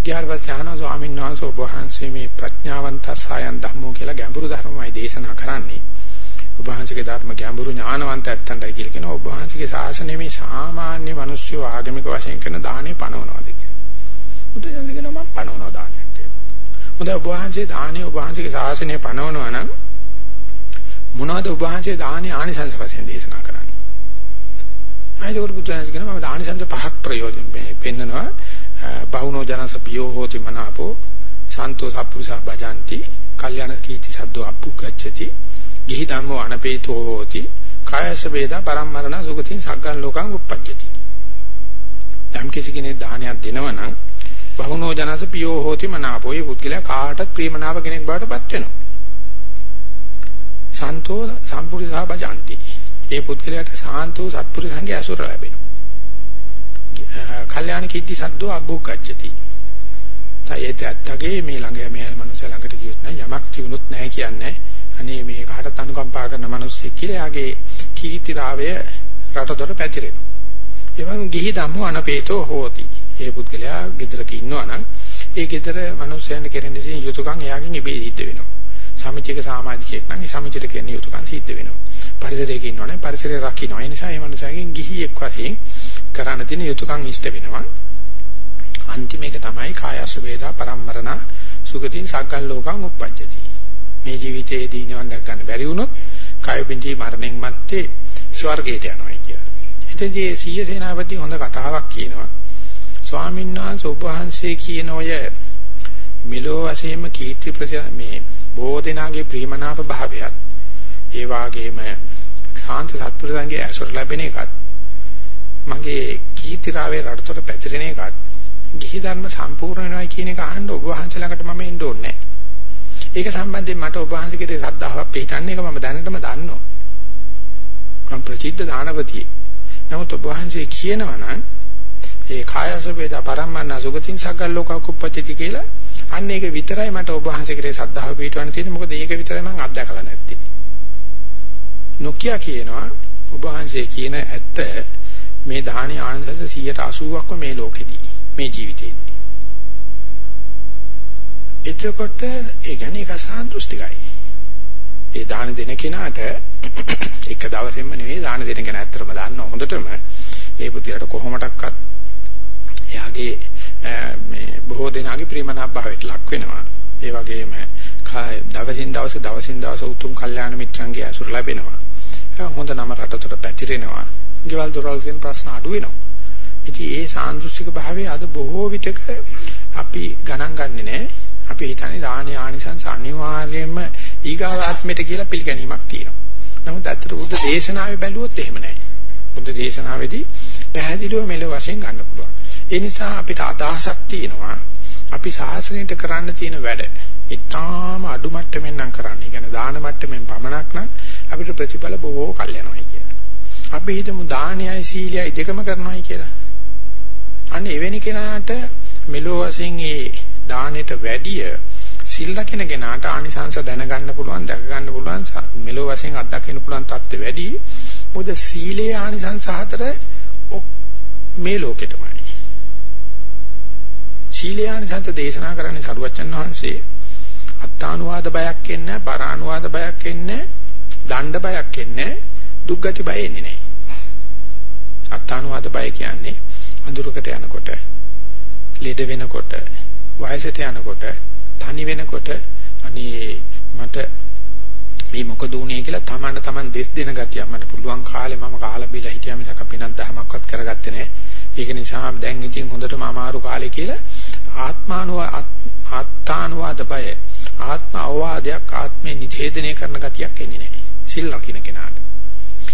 [SPEAKER 2] ඊට පස්සේ අහනවා ස්වාමීන් වහන්සේ ඔබ වහන්සේ මේ ප්‍රඥාවන්ත සායන් ධම්මෝ කියලා ගැඹුරු ධර්මමයි දේශනා කරන්නේ. ඔබ වහන්සේගේ ධර්ම ගැඹුරු ඥානවන්ත ඇත්තන්ටයි කියලා කියනවා. ඔබ වහන්සේගේ ශාසනය මේ සාමාන්‍ය මිනිස්සු ආගමික වශයෙන් කරන දානේ පනවනවාද කියලා. බුදුසසුන කියනවා මම පනවනවා දානයක් කියලා. හොඳයි ඔබ වහන්සේ දානේ ඔබ වහන්සේගේ ශාසනය පනවනවා නම් මොනවද ඔබ වහන්සේ දානේ ආනිසංස වශයෙන් දේශනා කරන්නේ? ආයතකොට බුදුසසුන කියනවා මම ආනිසංස පහක් ප්‍රයෝජන පෙන්නනවා. බහුනෝ ජනස පියෝ හෝති මනාපෝ සන්තෝ සප්පුරුසා භජಂತಿ කල්යාණ කීර්ති සද්දෝ අප්පුගච්ඡති ගිහි ධම්මෝ අනපේතෝ හෝති කායස වේදා පරම්මරණ සුගතින් සග්ගන් ලෝකං උප්පජ්ජති යම් කිසි කෙනෙක් දානයක් දෙනවනම් බහුනෝ ජනස පියෝ හෝති මනාපෝ. ඒ පුද්ගලයා කාටත් ප්‍රේමනාව කෙනෙක් බවට පත් වෙනවා. සන්තෝ සම්පුරුසා භජಂತಿ ඒ පුද්ගලයාට සාන්තෝ සත්පුරුෂයන්ගේ අසුර ලැබෙනවා. කල්යාණ කිද්දි සද්දෝ අබ්බුග්ගච්ඡති. තයේත ඇත්තගේ මේ ළඟ මේ මනුස්ස ළඟට ගියොත් නෑ යමක් තිබුණොත් නෑ කියන්නේ. අනේ මේ කාටත් අනුකම්පා කරන මිනිස්සෙක් කියලා යාගේ කීර්තිරාවය රටදොර පැතිරෙනවා. එවන් ගිහි ධම්මෝ අනපේතෝ හෝති. ඒ පුද්ගලයා ගෙදරක ඉන්නවා නම් ඒ ගෙදර මිනිස්යන් කෙරෙන්නේ යුතුයකම් එයාගෙන් ඉබේ සිද්ධ වෙනවා. සමිතියක සමාජිකයෙක් නම් ඒ සමිතියට කියන යුතුයකම් සිද්ධ වෙනවා. පරිසරයක ඉන්නවනේ පරිසරය රකින්න. ඒ නිසා මේ මනුස්සයගෙන් ගිහියෙක් වශයෙන් කරන්න තියෙන යුතුයකම් ඉෂ්ට වෙනවා. අන්තිම එක තමයි කායසු වේදා පරම්මරණ සුගතින් සග්ගල් ලෝකං උප්පජ්ජති. මේ ජීවිතයේදී නිවන් දැක ගන්න බැරි වුණොත් කාය බින්දී මරණයෙන් මත්තේ ස්වර්ගයට යනවා කියලා. එතෙන්දී සීය සේනාපති හොඳ කතාවක් කියනවා. ස්වාමීන් වහන්සේ ඔබ වහන්සේ කියන ඔය මිලෝ වශයෙන්ම කීර්ති මේ බොහෝ දෙනාගේ ප්‍රේමනාප භාවයත් ඒ වාගේම ශාන්ත සත්පුරුෂයන්ගේ ඇසුර ලැබෙන එකත් මගේ කීර්තිරාවේ රටතොට පැතිරෙන එකත් ගිහි ධර්ම සම්පූර්ණ වෙනවා කියන එක අහන්න ඔබ වහන්සේ ළඟට මම එන්න ඕනේ ඒක සම්බන්ධයෙන් මට ඔබ වහන්සේගේ ශ්‍රද්ධාවක් පිටන්නේ එක මම දැනටම දන්නවා. මම ප්‍රසිද්ධ දානපතියෙක්. නමුත් ඔබ වහන්සේ කියනවා නම් ඒ කායස වේද පරම්මන්න සුගතින් සග්ගල් ලෝකක් උප්පත්ති කියලා අන්න ඒක විතරයි මට ඔබ වහන්සේගේ ශ්‍රද්ධාව පිටවන්න තියෙන්නේ මොකද ඒක විතරයි මම අත්දකලා නැත්තේ. නොකිය කියනවා ඔබ වහන්සේ කියන ඇත්ත මේ දාහනේ ආනන්දස 180ක්ම මේ ලෝකෙදී මේ ජීවිතේදී. එතකොට ඒ කියන්නේ ඒක සාන්දෘෂ්ටිකයි. ඒ දාන දෙන කෙනාට එක දවසෙම නෙවෙයි දාන දෙන කෙනා ඇත්තටම දන්න හොඳටම ඒ පුතියට කොහොමඩක්වත් එයාගේ මේ බොහෝ දෙනාගේ ප්‍රේමනාප භාවයට ලක් වෙනවා. ඒ වගේම දවසින් දවස දවසින් දවස උතුම් කල්යාණ මිත්‍රන්ගේ අසුර ලැබෙනවා. හොඳ නම රටතට පැතිරෙනවා. ගෙවල් දොරවල් කියන ප්‍රශ්න අඩු වෙනවා. ඉතින් ඒ සාන්දෘෂ්ටික භාවය අද බොහෝ විටක අපි ගණන් ගන්නෙ නෑ. අපි හිතන්නේ දාන ආනිසංස අනිවාර්යයෙන්ම ඊගාවාත්මයට කියලා පිළිගැනීමක් තියෙනවා. නමුත් ඇත්තට බුද්ධ දේශනාවේ බැලුවොත් එහෙම නෑ. බුද්ධ දේශනාවේදී පැහැදිලිව මෙල වශයෙන් ගන්න පුළුවන්. ඒ නිසා අපිට අදහසක් තියෙනවා අපි සාසනයට කරන්න තියෙන වැඩ ඉතාම අඩු මට්ටමින් නම් කරන්නේ. ඒ කියන්නේ දාන මට්ටමින් පමණක් නම් අපිට ප්‍රතිඵල බොහෝ කල් යනවායි කියලා. අපි හිතමු දානයයි සීලයයි දෙකම කරනවායි කියලා. අන්න එවැනි කෙනාට මෙලෝ වශයෙන් ඒ දානෙට වැඩිය සිල් රකින්න කෙනාට ආනිසංස දැනගන්න පුළුවන් දැක ගන්න පුළුවන් මෙලෝ වශයෙන් අත්දකින්න පුළුවන් තත්ත්වෙ වැඩි. මොකද සීලේ ආනිසංස හතර මේ ලෝකෙටමයි. සීලේ ආනිසංස දේශනා කරන්නේ සරුවච්චන් වහන්සේ. අත්තානුවාද බයක් එන්නේ පරානුවාද බයක් එන්නේ දණ්ඩ බයක් එන්නේ දුක්ගති බය එන්නේ නැහැ. අත්තානුවාද බය කියන්නේ අඳුරකට යනකොට ලෙඩ වෙනකොට වයසට යනකොට තනි වෙනකොට අනේ මට මේ මොකද උනේ කියලා තමන්ට තමන් දෙස් දෙන ගතිය මට පුළුවන් කාලේ මම කාලා බීලා හිටියා මිසක පිනක් දහමක්වත් කරගත්තේ නැහැ. ඒක නිසා දැන් ඉතින් හොඳටම අමාරු කාලේ කියලා ආත්මානුව ආත්තානුවාද බය ආත්ම අවවාදයක් ආත්මේ නිෂේධනය කරන ගතියක් එන්නේ නැහැ. සිල් රකින්න කෙනාට.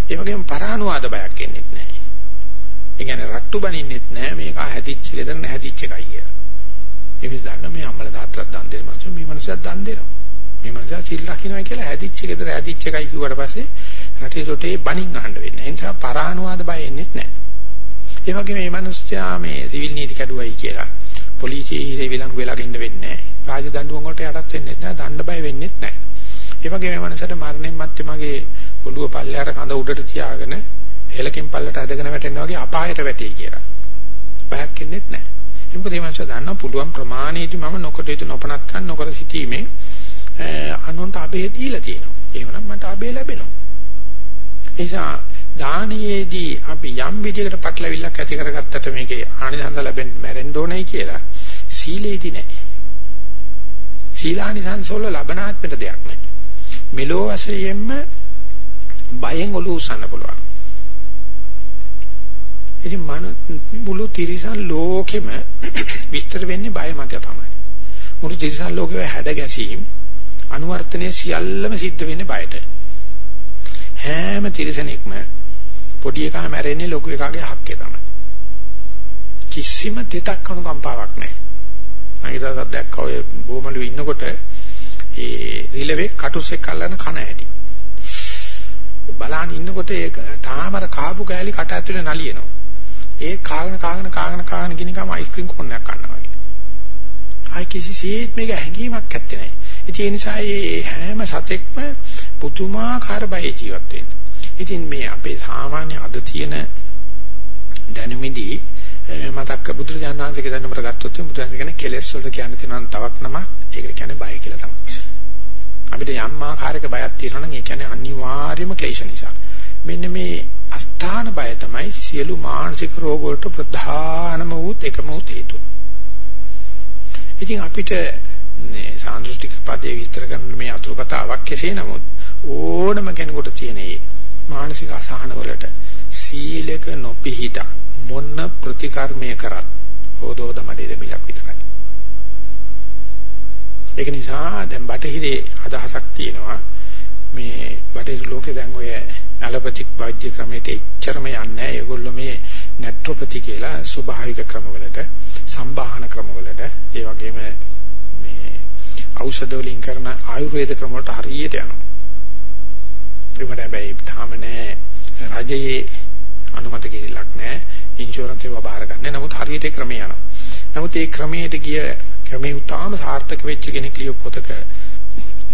[SPEAKER 2] ඒ වගේම පරානුවාද බයක් එන්නේ නැහැ. ඒ කියන්නේ රට්ටු බනින්නෙත් නැහැ මේක හැදිච්ච ගෙදර නැහැදිච්ච එකයි කියලා. ඒ විදිහ දන්න මේ අම්මලා තාත්තලා දන් දෙන මනුස්සය මේ මනුස්සයා දන් දෙනවා. මේ මනුස්සයා සිල් රකින්නයි කියලා හැදිච්ච ගෙදර හැදිච්ච එකයි කිව්වට පස්සේ රටේ රොටේ බණින් අහන්න වෙන්නේ. ඒ නිසා පරානුවාද බය එන්නේත් නැහැ. ඒ වගේම මේ මනුස්සයා මේ සිවිල් නීති කැඩුවයි කියලා පොලිසියේ හිරේ විලංගු වෙලා ඉන්න වෙන්නේ නැහැ. රාජදඬුවම් වලට යටත් වෙන්නේ නැහැ. දඬ බය වෙන්නේත් නැහැ. ඒ වගේම මේ මනුස්සයාට මරණයන් මැත්තේ මගේ ඔළුව පල්ලයට කඳ උඩට තියාගෙන හෙලකින් පල්ලට ඇදගෙන වැටෙනවා වගේ අපායට වැටේ කියලා. බයක් ඉන්නෙත් නැහැ. ඒ මොකද මේ මනුස්සයා දන්නවා පුළුවන් ප්‍රමාණයදී මම නොකොට යුතු නොපනත්කම් නොකර සිටීමේ අනුන්ට අබේ දීලා තියෙනවා. එහෙමනම් මට අබේ ලැබෙනවා. ඒ නිසා දානයේදී අපි යම් විදිහකට පටලවිල්ලක් ඇති කරගත්තට මේකේ ආනිසංස ලැබෙන්න මැරෙන්න ඕනයි කියලා සීලේදී නැහැ. සීලානිසංස වල ලබනාත්මට දෙයක් නැහැ. මෙලෝ වශයෙන්ම බයෙන් ඔලුව උස්සන්න පුළුවන්. ඉතින් මන මුළු තිරිසන් ලෝකෙම විස්තර වෙන්නේ බය මත තමයි. මුළු තිරිසන් ලෝකෙම හැඩ ගැසීම් අනුවර්තනයේ සියල්ලම සිද්ධ වෙන්නේ බයට. හැම තිරිසනෙක්ම පොඩි එකා මැරෙන්නේ ලොකු එකාගේ හක්කේ තමයි. කිසිම දෙයක් අනුකම්පාවක් නැහැ. මම ඉතලත් දැක්කා ඔය බොමලු ඉන්නකොට ඒ රිලෙවේ කටුස්සෙක් අල්ලන කන හැටි. බලන්න ඉන්නකොට ඒ තාමර කාපු ගෑලි කට ඇතුලේ නලියනවා. ඒ කාගෙන කාගෙන කාගෙන කාගෙන ගිනිකම අයිස්ක්‍රීම් කොන්නයක් කනවා වගේ. ආයි කිසිසේත් මේක හැංගීමක් නැත්තේ නෑ. ඉතින් ඒ නිසා මේ හැම සතෙක්ම පුදුමාකාර බය ජීවත් වෙන්නේ. ඉතින් මේ අපේ සාමාන්‍ය අද තියෙන දැනුමේදී මතක්ක බුදුරජාණන් වහන්සේගේ දැනුමට ගත්තොත් බුදුරජාණන් කියන්නේ කෙලෙස් වලට කියන්න තියෙනවා තවක් නමක් ඒකට කියන්නේ බය කියලා තමයි. අපිට යම් ආකාරයක බයක් තියෙනවා නම් ඒ කියන්නේ අනිවාර්යම ක්ලේශ නිසා. මෙන්න මේ අස්ථාන බය තමයි සියලු මානසික රෝග වලට ප්‍රධානම වූ එකම වූ හේතුව. ඉතින් අපිට මේ සාන්දෘෂ්ටික පදේ විස්තර කරන මේ අතුරු කතාවක් කෙසේ නමුත් ඕනම කෙනෙකුට තියෙන මේ මානසික අසහන වලට සීලක නොපිහිට මොන ප්‍රතිකර්මය කරත් හොදෝද මඩේ දෙමිලක් විතරයි. ඒක නිසා දැන් බටහිරේ අදහසක් තියෙනවා මේ බටහිර ලෝකේ දැන් ඔය ඇලොපැතික් වෛද්‍ය ක්‍රමයට එච්චරම යන්නේ නැහැ. ඒගොල්ලෝ මේ නැට්‍රොපැති කියලා ස්වභාවික ක්‍රමවලට, සම්බාහන ක්‍රමවලට, ඒ වගේම මේ ඖෂධ වලින් කරන ආයුර්වේද ක්‍රම වලට හරියට යනවා. ඒකට හැබැයි තාම නැහැ රජයේ අනුමත කිරිලක් නැහැ. ඉන්ෂුරන්ස් ඒවා බාර ගන්න. නමුත් හරියට ක්‍රමය යනවා. නමුත් ඒ ක්‍රමයට ගිය ක්‍රමේ උතාම සාර්ථක වෙච්ච කෙනෙක් ලියපු පොතක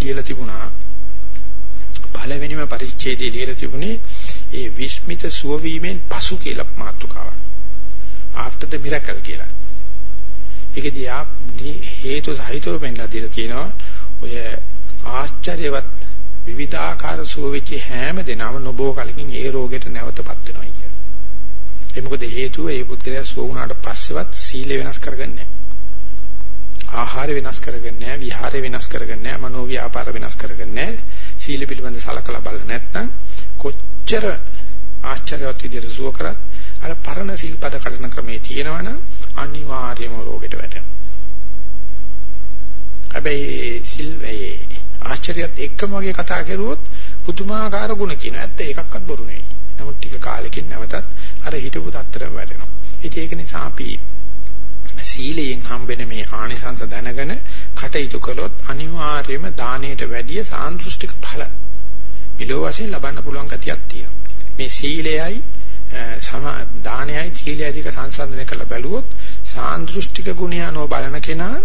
[SPEAKER 2] ලියලා තිබුණා පළවෙනිම පරිච්ඡේදයේ ලියලා තිබුණේ ඒ විස්මිත සුව වීමෙන් පසු කියලා මාතෘකාවක්. after the miracle කියලා. ඒකදී ආ හේතු සහිතව පෙන්ලා දීලා තියෙනවා ඔය ආශ්චර්යවත් විවිධාකාර සුව වෙච්ච හැම දෙනාම නොබෝ කලකින් ඒ රෝගෙට නැවතපත් වෙනවා කියන. ඒ මොකද හේතුව ඒ පුද්ගලයා සුව වුණාට පස්සෙවත් සීලය වෙනස් කරගන්නේ නැහැ. ආහාර වෙනස් කරගන්නේ නැහැ, විහාරය වෙනස් කරගන්නේ නැහැ, මනෝ ව්‍යාපාර වෙනස් කරගන්නේ නැහැ. සීල පිළිබඳ සලකලා බලන්න නැත්නම් කොච්චර ආශ්චර්යවත් විදිහට සුව කරත් අර පරණ සීල්පද කඩන ක්‍රමේ තියෙනවනම් අනිවාර්යයෙන්ම රෝගෙට වැටෙනවා. හැබැයි සිල් මේ ආශ්චර්යයත් එක්කම වගේ කතා කරුවොත් පුදුමාකාර ගුණ කියන ඇත්ත එකක්වත් බොරු නෙවෙයි. නමුත් ටික කාලෙකින් නැවතත් අර හිතපු තත්ත්වෙම වැටෙනවා. ඉතින් ඒක නිසා අපි සීලයෙන් හම්බෙන මේ ආනිසංස දැනගෙන කටයුතු කළොත් අනිවාර්යයෙන්ම දාණයට වැඩිය සාන්දෘෂ්ටික ඵල මිලෝ වශයෙන් ලබන්න පුළුවන් ගතියක් තියෙනවා. මේ සීලයයි සම දානයයි සීලයයි දෙක සංසන්දනය කරලා බැලුවොත් සාන්දෘෂ්ටික ගුණය අනුව බලන කෙනා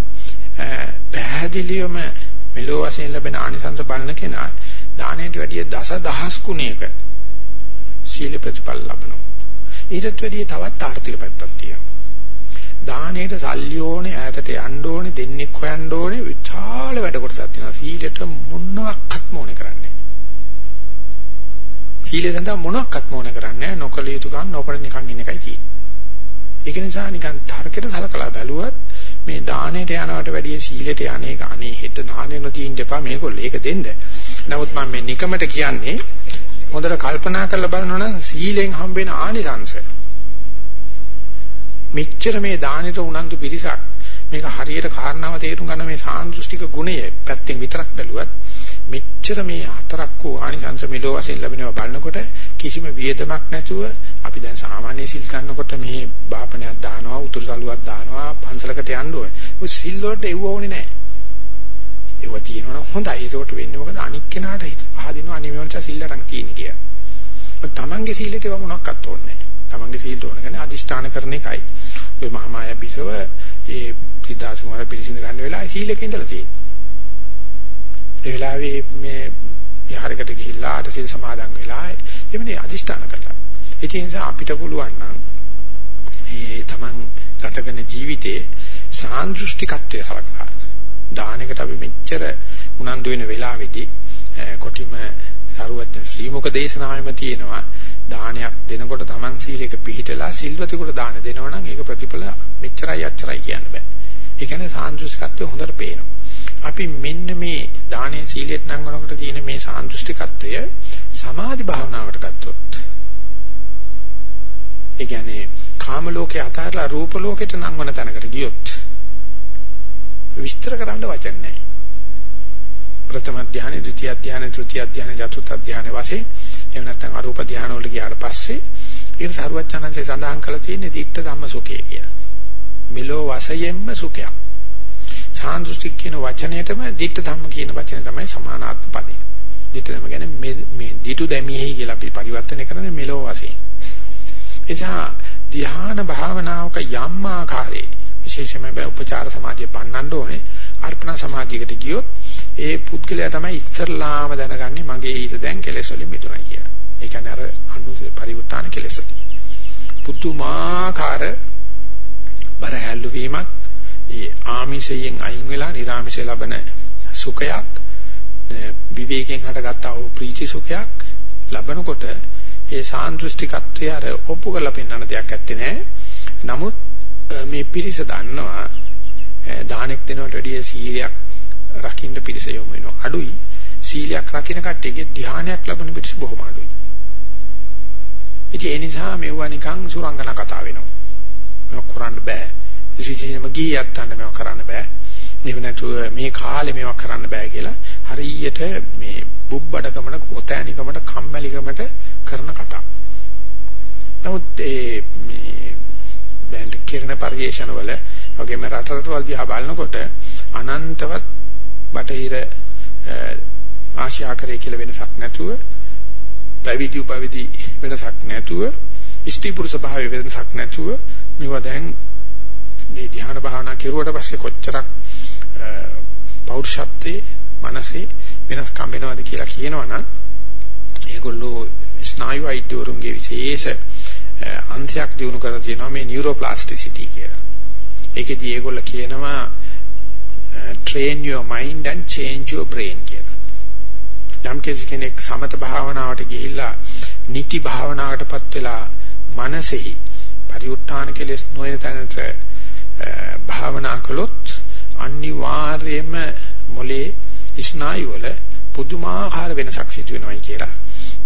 [SPEAKER 2] පැහැදිලිවම මෙලෝ වශයෙන් ලැබෙන ආනිසංස බලන කෙනා දාණයට වැඩිය දස දහස් ගුණයක සීල ප්‍රතිඵල ලබනවා. ඊටත් වැඩිය තවත් ආර්ථික පැත්තක් තියෙනවා. දාණයට සල්ලි ඕනේ ඈතට යන්න ඕනේ දෙන්නෙක් හොයන්න ඕනේ. විශාල වැඩ කොටසක් තියෙනවා. සීලෙට මොනවත්ක්ම ඕනේ කරන්නේ සීලෙ සඳහා මොනවත්ක්ම ඕනේ කරන්නේ නොකල යුතු කම් නොකර නිකන් ඉන්න එකයි තියෙන්නේ. ඒක නිසා නිකන් තර්කයට සලකලා බැලුවත් මේ දාණයට යනවට වැඩිය සීලෙට යන්නේ අනේ හෙට දාණය නොදීන් දෙපා මේගොල්ලෝ ඒක දෙන්න. නමුත් මම මේ නිකමට කියන්නේ හොඳට කල්පනා කරලා බලනවනම් සීලෙන් හම්බෙන ආනිසංශ මෙච්චර මේ දානෙට උනන්දු පිරිසක් මේක හරියට කාරණාව තේරුම් ගන්න මේ සාන්දෘෂ්ටික ගුණය පැත්තෙන් විතරක් බැලුවත් මෙච්චර මේ හතරක් වූ ආනිසංස මෙලෝ වශයෙන් ලැබෙනවා බලනකොට කිසිම වියදමක් නැතුව අපි දැන් සාමාන්‍ය සිල් ගන්නකොට මේ බාපණයක් දානවා උතුරු සලුවක් දානවා පන්සලකට යන්න ඕනේ. ඔය සිල් වලට එව්ව ඕනේ නැහැ. ඒව තියෙනවනම් හොඳයි. ඒකට වෙන්නේ මොකද අනික් කෙනාට හිත පහදිනවා අනිමෙන්ස සිල් අරන් තියෙන කියලා. තමන්ගේ සීලෙට ඒව මොනක්වත් ඕනේ නැහැ. තමන්ගේ සීලට ඕන කරන්නේ අදිෂ්ඨාන කරන එකයි. ඔය මහාමාය බිසව ඒ පිටාසුමාර පිළිසිඳ ගන්න වෙලාවේ සීලක ඉඳලා තියෙනවා. ඒ වෙලාවේ මේ විහාරයකට ගිහිල්ලා අට සීල් සමාදන් වෙලා එවනේ අදිෂ්ඨාන කළා. ඒ නිසා අපිට පුළුවන් නම් මේ තමන් ගතගෙන ජීවිතේ සාන්දෘෂ්ටිකත්වය සලකලා දානයකට අපි මෙච්චර උනන්දු වෙන වෙලාවේදී කොටිම සරුවත් ශ්‍රී මුක දේශනාවෙම තියෙනවා දානයක් දෙනකොට Taman සීලයක පිළිහිටලා සිල්වතෙකුට දාන දෙනවා නම් ඒක ප්‍රතිඵල මෙච්චරයි අච්චරයි කියන්න බෑ. ඒ කියන්නේ සාන්දෘෂ්ටිකත්වය හොඳට පේනවා. අපි මෙන්න මේ දානේ සීලයට නංවනකොට තියෙන මේ සාන්දෘෂ්ටිකත්වය සමාධි භාවනාවට ගත්තොත් ඒ කියන්නේ කාම ලෝකේ අතහැරලා රූප ලෝකෙට නංවන තැනකට ගියොත් විස්තර කරන්න වචන නැහැ. ප්‍රථම ධානය, ද්විතිය ධානය, තෘතිය ධානය, චතුර්ථ ධානය වශයෙන් එහෙම නැත්නම් අරූප ධානය වලට ගියාට පස්සේ ඊට සරුවචනන්සේ සඳහන් කරලා තියෙන්නේ ditta ධම්ම සුඛය කියලා. මෙලෝ වශයෙන්ම සුඛයක්. සාන්දෘෂ්ටික කියන වචනයටම ditta ධම්ම කියන වචනේ තමයි සමානාත්ම පදේ. ditta ධම්ම කියන්නේ මේ ditu දැමියෙහි කියලා අපි පරිවර්තනය කරන්නේ මෙලෝ වශයෙන්. එසා ධ්‍යාන භාවනාවක යම් ආකාරයේ විශේෂයෙන්ම බෑ උපචාර සමාධිය පන්නන්න ඕනේ. අර්පණ සමාධියකට ගියොත් ඒ පුද්ගලයා තමයි ඉස්සරලාම දැනගන්නේ මගේ හිත දැන් කෙලෙස් වලින් මිදුණා කියලා. ඒ කියන්නේ අර අනුසේ පරිවෘත්තාන කෙලෙස්. පුදුමාකාර බරහැල්ලු වීමක් ඒ ආමිෂයෙන් අයින් වෙලා නිර්ආමිෂය ලබන සුඛයක් විවේකයෙන් හටගත්තා වූ ප්‍රීති සුඛයක් ලබනකොට ඒ සාන්දෘෂ්ටිකත්වය අර ඔප්පු කරලා පෙන්වන්න දෙයක් ඇත්තේ නැහැ. නමුත් මේ පිරිස දන්නවා දානෙක් දෙනවට වැඩිය සීලයක් රකින්න පිරිස යොමු වෙනවා. අඩුයි. සීලයක් රකින්න කට්ටියගේ ධානයක් ලබන පිරිස බොහොම අඩුයි. ඉතින් ඒ නිසා මෙවුවා නිකන් සුරංගන කතා වෙනවා. මේක කරන්න බෑ. විශේෂයෙන්ම ගියත් අන්න මේක කරන්න බෑ. එහෙම නැතුව මේ කාලේ මේවා කරන්න බෑ කියලා හරියට මේ බුබ්බඩකමට කොතෑනිකමට කම්මැලිකමට කරන කතා. නමුත් ඒ මේ බෑන්ඩ් කිරණ පරිේශන වල වගේම රට රටවල් දිහා බලනකොට අනන්තවත් බටහිර ආශ්‍යාකරය කියලා වෙනසක් නැතුව පැවිදි උපවිදි වෙනසක් නැතුව ඉෂ්ටි පුරුෂ භාවයේ වෙනසක් නැතුව මේවා දැන් මේ ධ්‍යාන භාවනා කෙරුවට පස්සේ කොච්චරක් පෞරුෂත්වයේ මනසේ වෙනස්කම් වෙනවද කියලා කියනවනම් ඒගොල්ලෝ ස්නායු වෛද්‍යවරුන්ගේ විශේෂ අන්තයක් දිනු කරලා තියෙනවා මේ නියුරෝප්ලාස්ටිසිටි කියලා. ඒකෙදි ඒගොල්ලෝ කියනවා train your mind and change your brain කියලා. යම් කෙනෙක් සමත භාවනාවට ගිහිල්ලා නිති භාවනාවකටපත් වෙලා මනසෙහි පරිඋත්ථාන කෙලෙස් නොයන තැනට භාවනා කළොත් අනිවාර්යයෙන්ම මොලේ ස්නායු වල පුදුමාකාර වෙනසක් සිදු වෙනවායි කියලා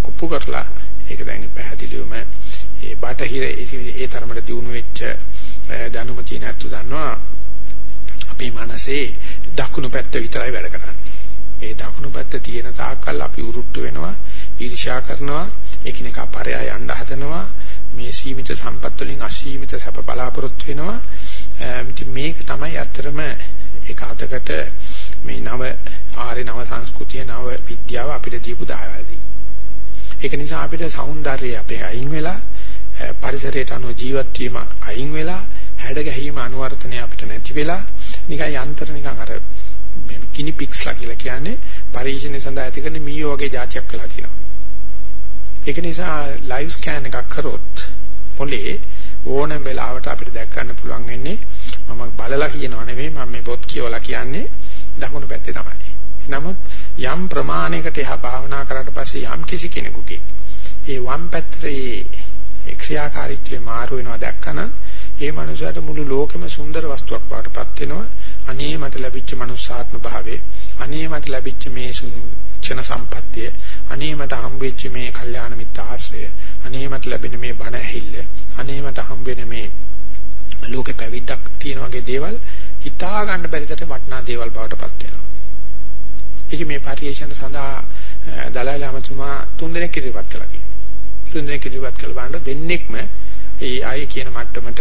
[SPEAKER 2] ඔප්පු කරලා ඒක දැන් පැහැදිලිවම ඒ බටහිර ඒ තරමට දියුණු වෙච්ච දැනුම තියෙන අතු දන්නවා අපේ මනසේ දකුණු පැත්ත විතරයි වැඩ කරන්නේ. ඒ දකුණු පැත්ත තියෙන තාක්කල් අපි උරුට්ටු වෙනවා, ඊර්ෂ්‍යා කරනවා, එකිනෙකා පරයා යන්න හදනවා, මේ සීමිත සම්පත් වලින් අසීමිත සැප බලාපොරොත්තු වෙනවා. ඉතින් මේක තමයි අත්‍තරම ඒක අතකට මේ නව ආර්ය නව සංස්කෘතිය නව විද්‍යාව අපිට දීපු දායාදී. ඒක නිසා අපිට సౌందර්යය අපේ අයින් වෙලා පරිසරයට අනුව ජීවත් වීම අයින් වෙලා හැඩ ගැහිම අනුවර්තනය අපිට නැති වෙලා නිකන් යන්ත්‍ර නිකන් අර මේ කිනි පික්ස්ලා කියලා කියන්නේ පරීක්ෂණ සඳහා ඇති කරන මීයෝ වගේ જાතියක් වෙලා තියෙනවා. ඒක නිසා ලයිව් ස්කෑන් එකක් කරොත් මොලේ ඕනම වෙලාවට අපිට දැක් ගන්න පුළුවන් වෙන්නේ මම බලලා කියනව නෙවෙයි මම මේ පොත් කියවලා කියන්නේ දකුණු පැත්තේ තමයි. නමුත් යම් ප්‍රමාණයකට එහා භාවනා කරාට පස්සේ යම් කිසි කෙනෙකුගේ ඒ වම් පැත්තේ ඒ ක්‍රියාකාරීත්වය මාරු වෙනවා දැක්කනම් ඒ මනුස්සයාට මුළු ලෝකෙම සුන්දර වස්තුවක් වඩපත් වෙනවා. අනේ මට ලැබිච්ච මනුස්සාත්ම භාවයේ අනේ මට ලැබිච්ච මේ ක්ෂණ සම්පත්තිය අනේ මට හම්බෙච්ච මේ කල්යාණ මිත්‍ර ආශ්‍රය අනේ මට ලැබෙන මේ බණ ඇහිල්ල අනේ මට හම්බෙන මේ ලෝකේ පැවිද්දක් තියෙන වගේ දේවල් හිතා ගන්න බැරි තරම් වටිනා දේවල් බවට පත් වෙනවා. ඒක මේ පරිේශන සඳහා දලයි ලාමතුමා තුන් දෙනෙක් ඉදිරිපත් කළා කියනවා. තුන් දෙනෙක් ඉදිරිපත් කළ බලන්න දෙන්නෙක්ම ඒ ආයේ කියන මට්ටමට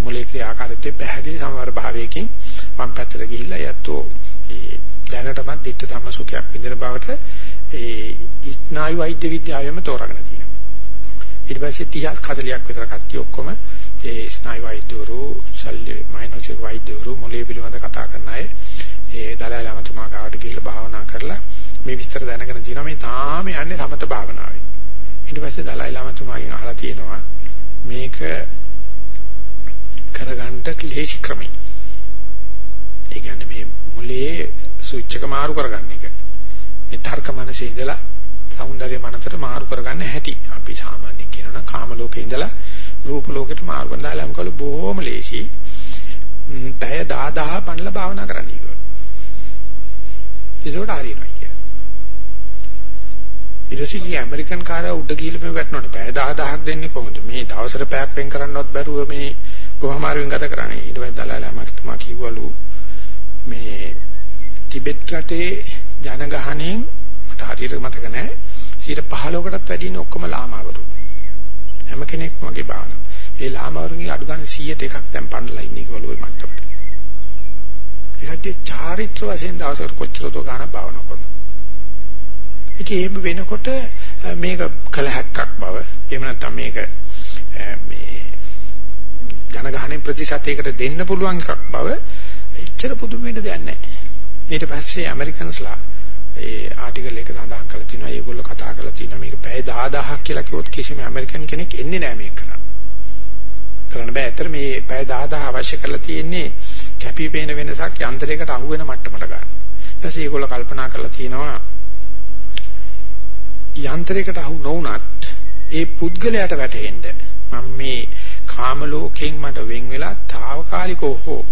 [SPEAKER 2] මොලේ ක්‍රියාකාරීත්වයේ පැහැදිලි සමවර භාවයකින් වම් පැත්තට ගිහිල්ලා යැත්තෝ ඒ දැනටමත් ditta ධම්ම සුඛයක් විඳින බවට ඒ ස්නායු වෛද්‍ය විද්‍යාවෙම තෝරාගෙන තියෙනවා. ඊට පස්සේ 30ක් 40ක් විතර කට්ටිය ඔක්කොම ඒ ස්නායු වෛද්‍යවරු, ශල්‍ය මයිනෝචික වෛද්‍යවරු මොලේ පිළිබඳ කතා කරන අය ඒ දලයි ලාමතුමා ගාවට ගිහිල්ලා භාවනා කරලා මේ විස්තර දැනගෙන තියෙනවා මේ තාම යන්නේ සමත භාවනාවේ. ඊට පස්සේ දලයි ලාමතුමාගෙන් අහලා තියෙනවා මේක කරගන්න ක්ලේශ ක්‍රමයි. ඒ කියන්නේ මේ මොලේ ස්විච් එක මාරු කරගන්න එක. මේ තර්ක මනසේ ඉඳලා సౌందර්ය මනසට මාරු කරගන්න හැටි. අපි සාමාන්‍යයෙන් කියනවා කාම ලෝකේ ඉඳලා රූප ලෝකෙට මාරු කරන දාලම් කළු බොහොම ලේසි. පැය 10000 පණලා භාවනා කරන්න ඉවර. ඒකට හරියනවා කියන්නේ. ඊට පස්සේ ඇමරිකන් කාරයා උඩ ගිහලා මේ වැටෙනවනේ. පැය 10000ක් දෙන්නේ කොහොමද? මේ දවසට පැයක් වෙන් කරන්නවත් බැරුව මේ කොහොම හරි ගත කරන්නේ. ඊට පස්සේ දලාලා මම කිව්වලු මේ ටිබෙට් රටේ ජනගහණයෙන් මට හරියට මතක නැහැ 15කටත් වැඩි ඉන්නේ ඔක්කොම ලාමාවරු. හැම කෙනෙක්ම වගේ භාවනා. ඒ ලාමාවරුන්ගේ අඩු ගන්න 100ට එකක් දැන් පන්නලා ඉන්නේ ගොළුවේ මට්ටමට. ඒකට චාරිත්‍ර වශයෙන් දවසකට කොච්චරද ගන්න භාවනා කරනවා. ඉතින් එහෙම වෙනකොට මේක කලහක්ක් බව එහෙම නැත්නම් මේක මේ ජනගහණයෙන් ප්‍රතිශතයකට දෙන්න පුළුවන් එකක් බව එච්චර පුදුම වෙන්න දෙයක් නැහැ. ඊට පස්සේ ඇමරිකන්ස්ලා ඒ ආටිකල් එක සඳහන් කරලා තිනවා ඒගොල්ලෝ කතා කරලා තිනවා මේක පැය 10000ක් කියලා කිව්වොත් කිසිම ඇමරිකන් කෙනෙක් එන්නේ නැහැ මේක කරන්න. කරන්න බෑ. ඇත්තට මේ පැය 10000 අවශ්‍ය කරලා තියෙන්නේ කැපිපේන වෙනසක් යන්ත්‍රයකට අහු වෙන මට්ටමට ගන්න. පස්සේ ඒගොල්ලෝ කල්පනා කරලා තියෙනවා යන්ත්‍රයකට අහු නොවුනත් ඒ පුද්ගලයාට වැටෙන්න මම මේ කාම ලෝකයෙන් මට වෙන් වෙලා తాවකාලිකව හෝ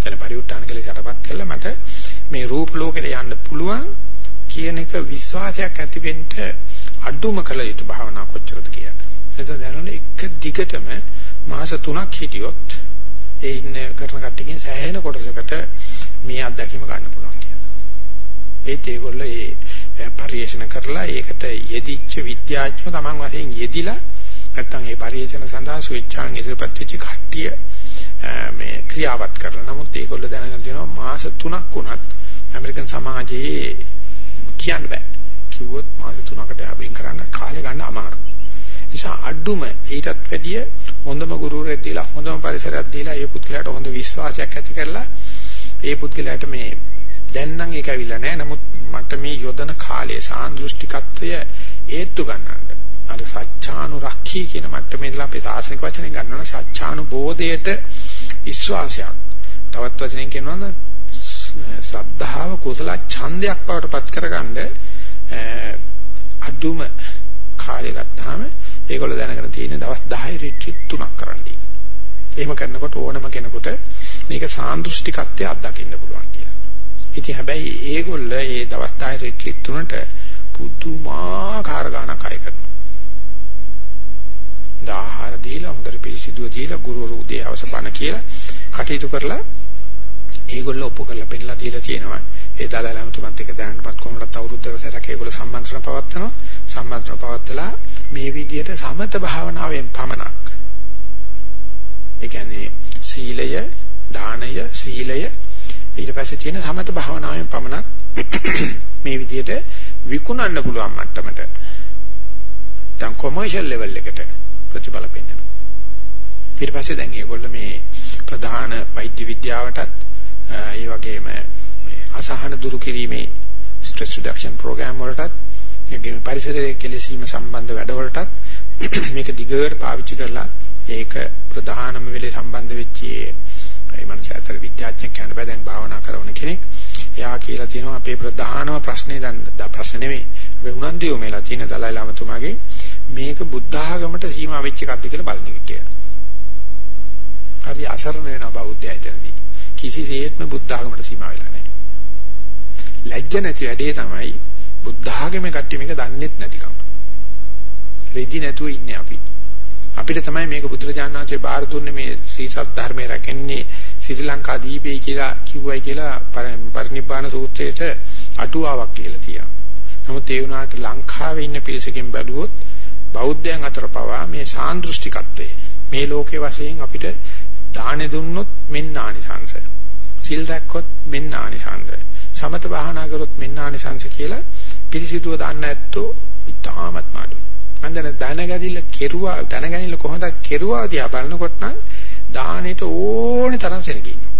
[SPEAKER 2] කියන පරිඋත්ථාන කියලා යටපත් කළා මට මේ රූප ලෝකෙට යන්න පුළුවන් කියන එක විශ්වාසයක් ඇති වෙන්න අඩුම කළ යුතු භාවනා කොච්චරද කියලා. එතන දැනන එක දිගටම මාස 3ක් හිටියොත් ඒ ඉන්න කරන කට්ටියකින් සෑහෙන කොටසකට මේ අත්දැකීම ගන්න පුළුවන් කියලා. ඒත් ඒගොල්ලෝ ඒ පරිශන කරලා ඒකට යෙදිච්ච විද්‍යාඥයෝ Taman වශයෙන් යෙදිලා නැත්තම් ඒ පරිශන සඳහා ස්විච්ඡාන් ඉදිරිපත් වෙච්ච කට්ටිය මේ ක්‍රියාවත් කරලා. නමුත් ඒගොල්ලෝ දැනගන්න තියෙනවා මාස 3ක් වුණත් ඇමරිකන් සමාජයේ කියන්න බෑ. කිව්වොත් මාස 3කට අබින් කරන්න කාලය ගන්න අමාරුයි. නිසා අඩුම ඊටත් වැඩිය හොඳම ගුරුවරයෙක් දීලා හොඳම පරිසරයක් දීලා ඒ පුද්ගලයාට හොඳ විශ්වාසයක් ඇති කරලා ඒ පුද්ගලයාට මේ දැන් නම් ඒක ඇවිල්ලා නැහැ. නමුත් මට මේ යොදන කාලයේ සාන්දෘෂ්ටිකත්වය ඒත්තු ගන්නන්න. අර සත්‍යානුරක්ඛී කියන මට්ටමේදලා අපි දාර්ශනික වචනෙන් ගන්නවා සත්‍යානුබෝධයට විශ්වාසයක්. තවත් වචනෙන් කියනවා නම් ශ්‍රද්ධාව කුසල ඡන්දයක් බවට පත් කරගන්න අදුම කාලය ගත්තාම ඒගොල්ලෝ දැනගෙන තියෙන දවස් 10 රිට්‍රීට් තුනක් කරන්නයි. එහෙම කරනකොට ඕනම කෙනෙකුට මේක සාන්දෘෂ්ටිකත්වය අත්දකින්න පුළුවන් කියලා. ඉතින් හැබැයි ඒගොල්ල මේ දවස් 10 රිට්‍රීට් තුනට පුදුමාකාර ගාණක් අය කරනවා. ආහාර දීලා හොඳට පිළිසිදුව දීලා ගුරුවරු උදේ හවස බණ කියලා කටයුතු කරලා ඒගොල්ලෝ ඔප්පු කරලා පෙන්නලා දීලා තියෙනවා. ඒ දලල ලැබතුමත් එක දැනටමත් කොහොමදත් අවුරුද්දක සැරයක් ඒගොල්ලෝ සම්මන්ත්‍රණ පවත්වනවා. සම්මන්ත්‍රණ පවත්වලා මේ විදිහට සමත භාවනාවෙන් පමණක් ඒ කියන්නේ සීලය, දානය, සීලය ඊට පස්සේ තියෙන සමත භාවනාවෙන් පමණක් මේ විදිහට විකුණන්න පුළුවන් මට්ටමට දැන් කොමර්ෂල් ලෙවල් එකට ප්‍රතිඵල පෙන්වනවා. ඊට පස්සේ දැන් මේගොල්ලෝ මේ ප්‍රධාන වෛද්‍ය විද්‍යාවටත් ඒ වගේම මේ අසහන දුරු කිරීමේ ස්ට්‍රෙස් රිඩක්ෂන් ප්‍රෝග්‍රෑම් වලටත් ඒකේ පරිසරයේ කෙලෙසීම සම්බන්ධ වැඩවලටත් මේක දිගට පාවිච්චි කරලා ඒක ප්‍රධානම වෙලේ සම්බන්ධ වෙච්ච ඒ මනස අතර විද්‍යාඥයෙක් කියන බෑ දැන් භාවනා කරන කෙනෙක්. එයා කියලා තියෙනවා අපේ ප්‍රධානම ප්‍රශ්නේ දැන් ප්‍රශ්න නෙමෙයි. අපි උනන්දු යොමලා තියෙන දලයි ලාමතුමාගේ මේක බුද්ධ ආගමට සීමා වෙච්ච එකක්ද කියලා බලන එක කියලා. හරි අසරණ වෙනවා බෞද්ධය එතනදී. කිසිසේත්ම බුද්ධ ආගමට සීමා වෙලා නැහැ. ලැජ්ජ නැති වැඩේ තමයි බුද්ධ ආගමේ කට්ටිය මේක දන්නෙත් නැතිකම. රෙදි නැතුව ඉන්නේ අපි. අපිට තමයි මේක බුදුරජාණන් වහන්සේ බාර දුන්නේ මේ ශ්‍රී සද්ධර්මයේ රැකෙන්නේ ශ්‍රී ලංකා දීපේ කියලා කිව්වයි කියලා පරිනිබ්බාන සූත්‍රයේට අටුවාවක් කියලා තියෙනවා. නමුත් ඒ වුණාට ලංකාවේ ඉන්න පිරිසකින් බැලුවොත් බෞද්ධයන් අතර පවා මේ සාන්දෘෂ්ටිකත්වයේ මේ ලෝකේ වශයෙන් අපිට දාන දුන්නොත් මෙන්න ආනිසංස. සිල් රැක්කොත් මෙන්න ආනිසංස. සමත භාවනා කරොත් මෙන්න ආනිසංස කියලා පිරිසිදුව දාන්න ඇත්තෝ ඉතාමත් මාඩුයි. මම දැන දැනගැදිල්ල කෙරුවා දැනගැනිල්ල කොහොමද කෙරුවා දිහා බලනකොට නම් දානෙට ඕනේ තරම් සෙනග ඉන්නවා.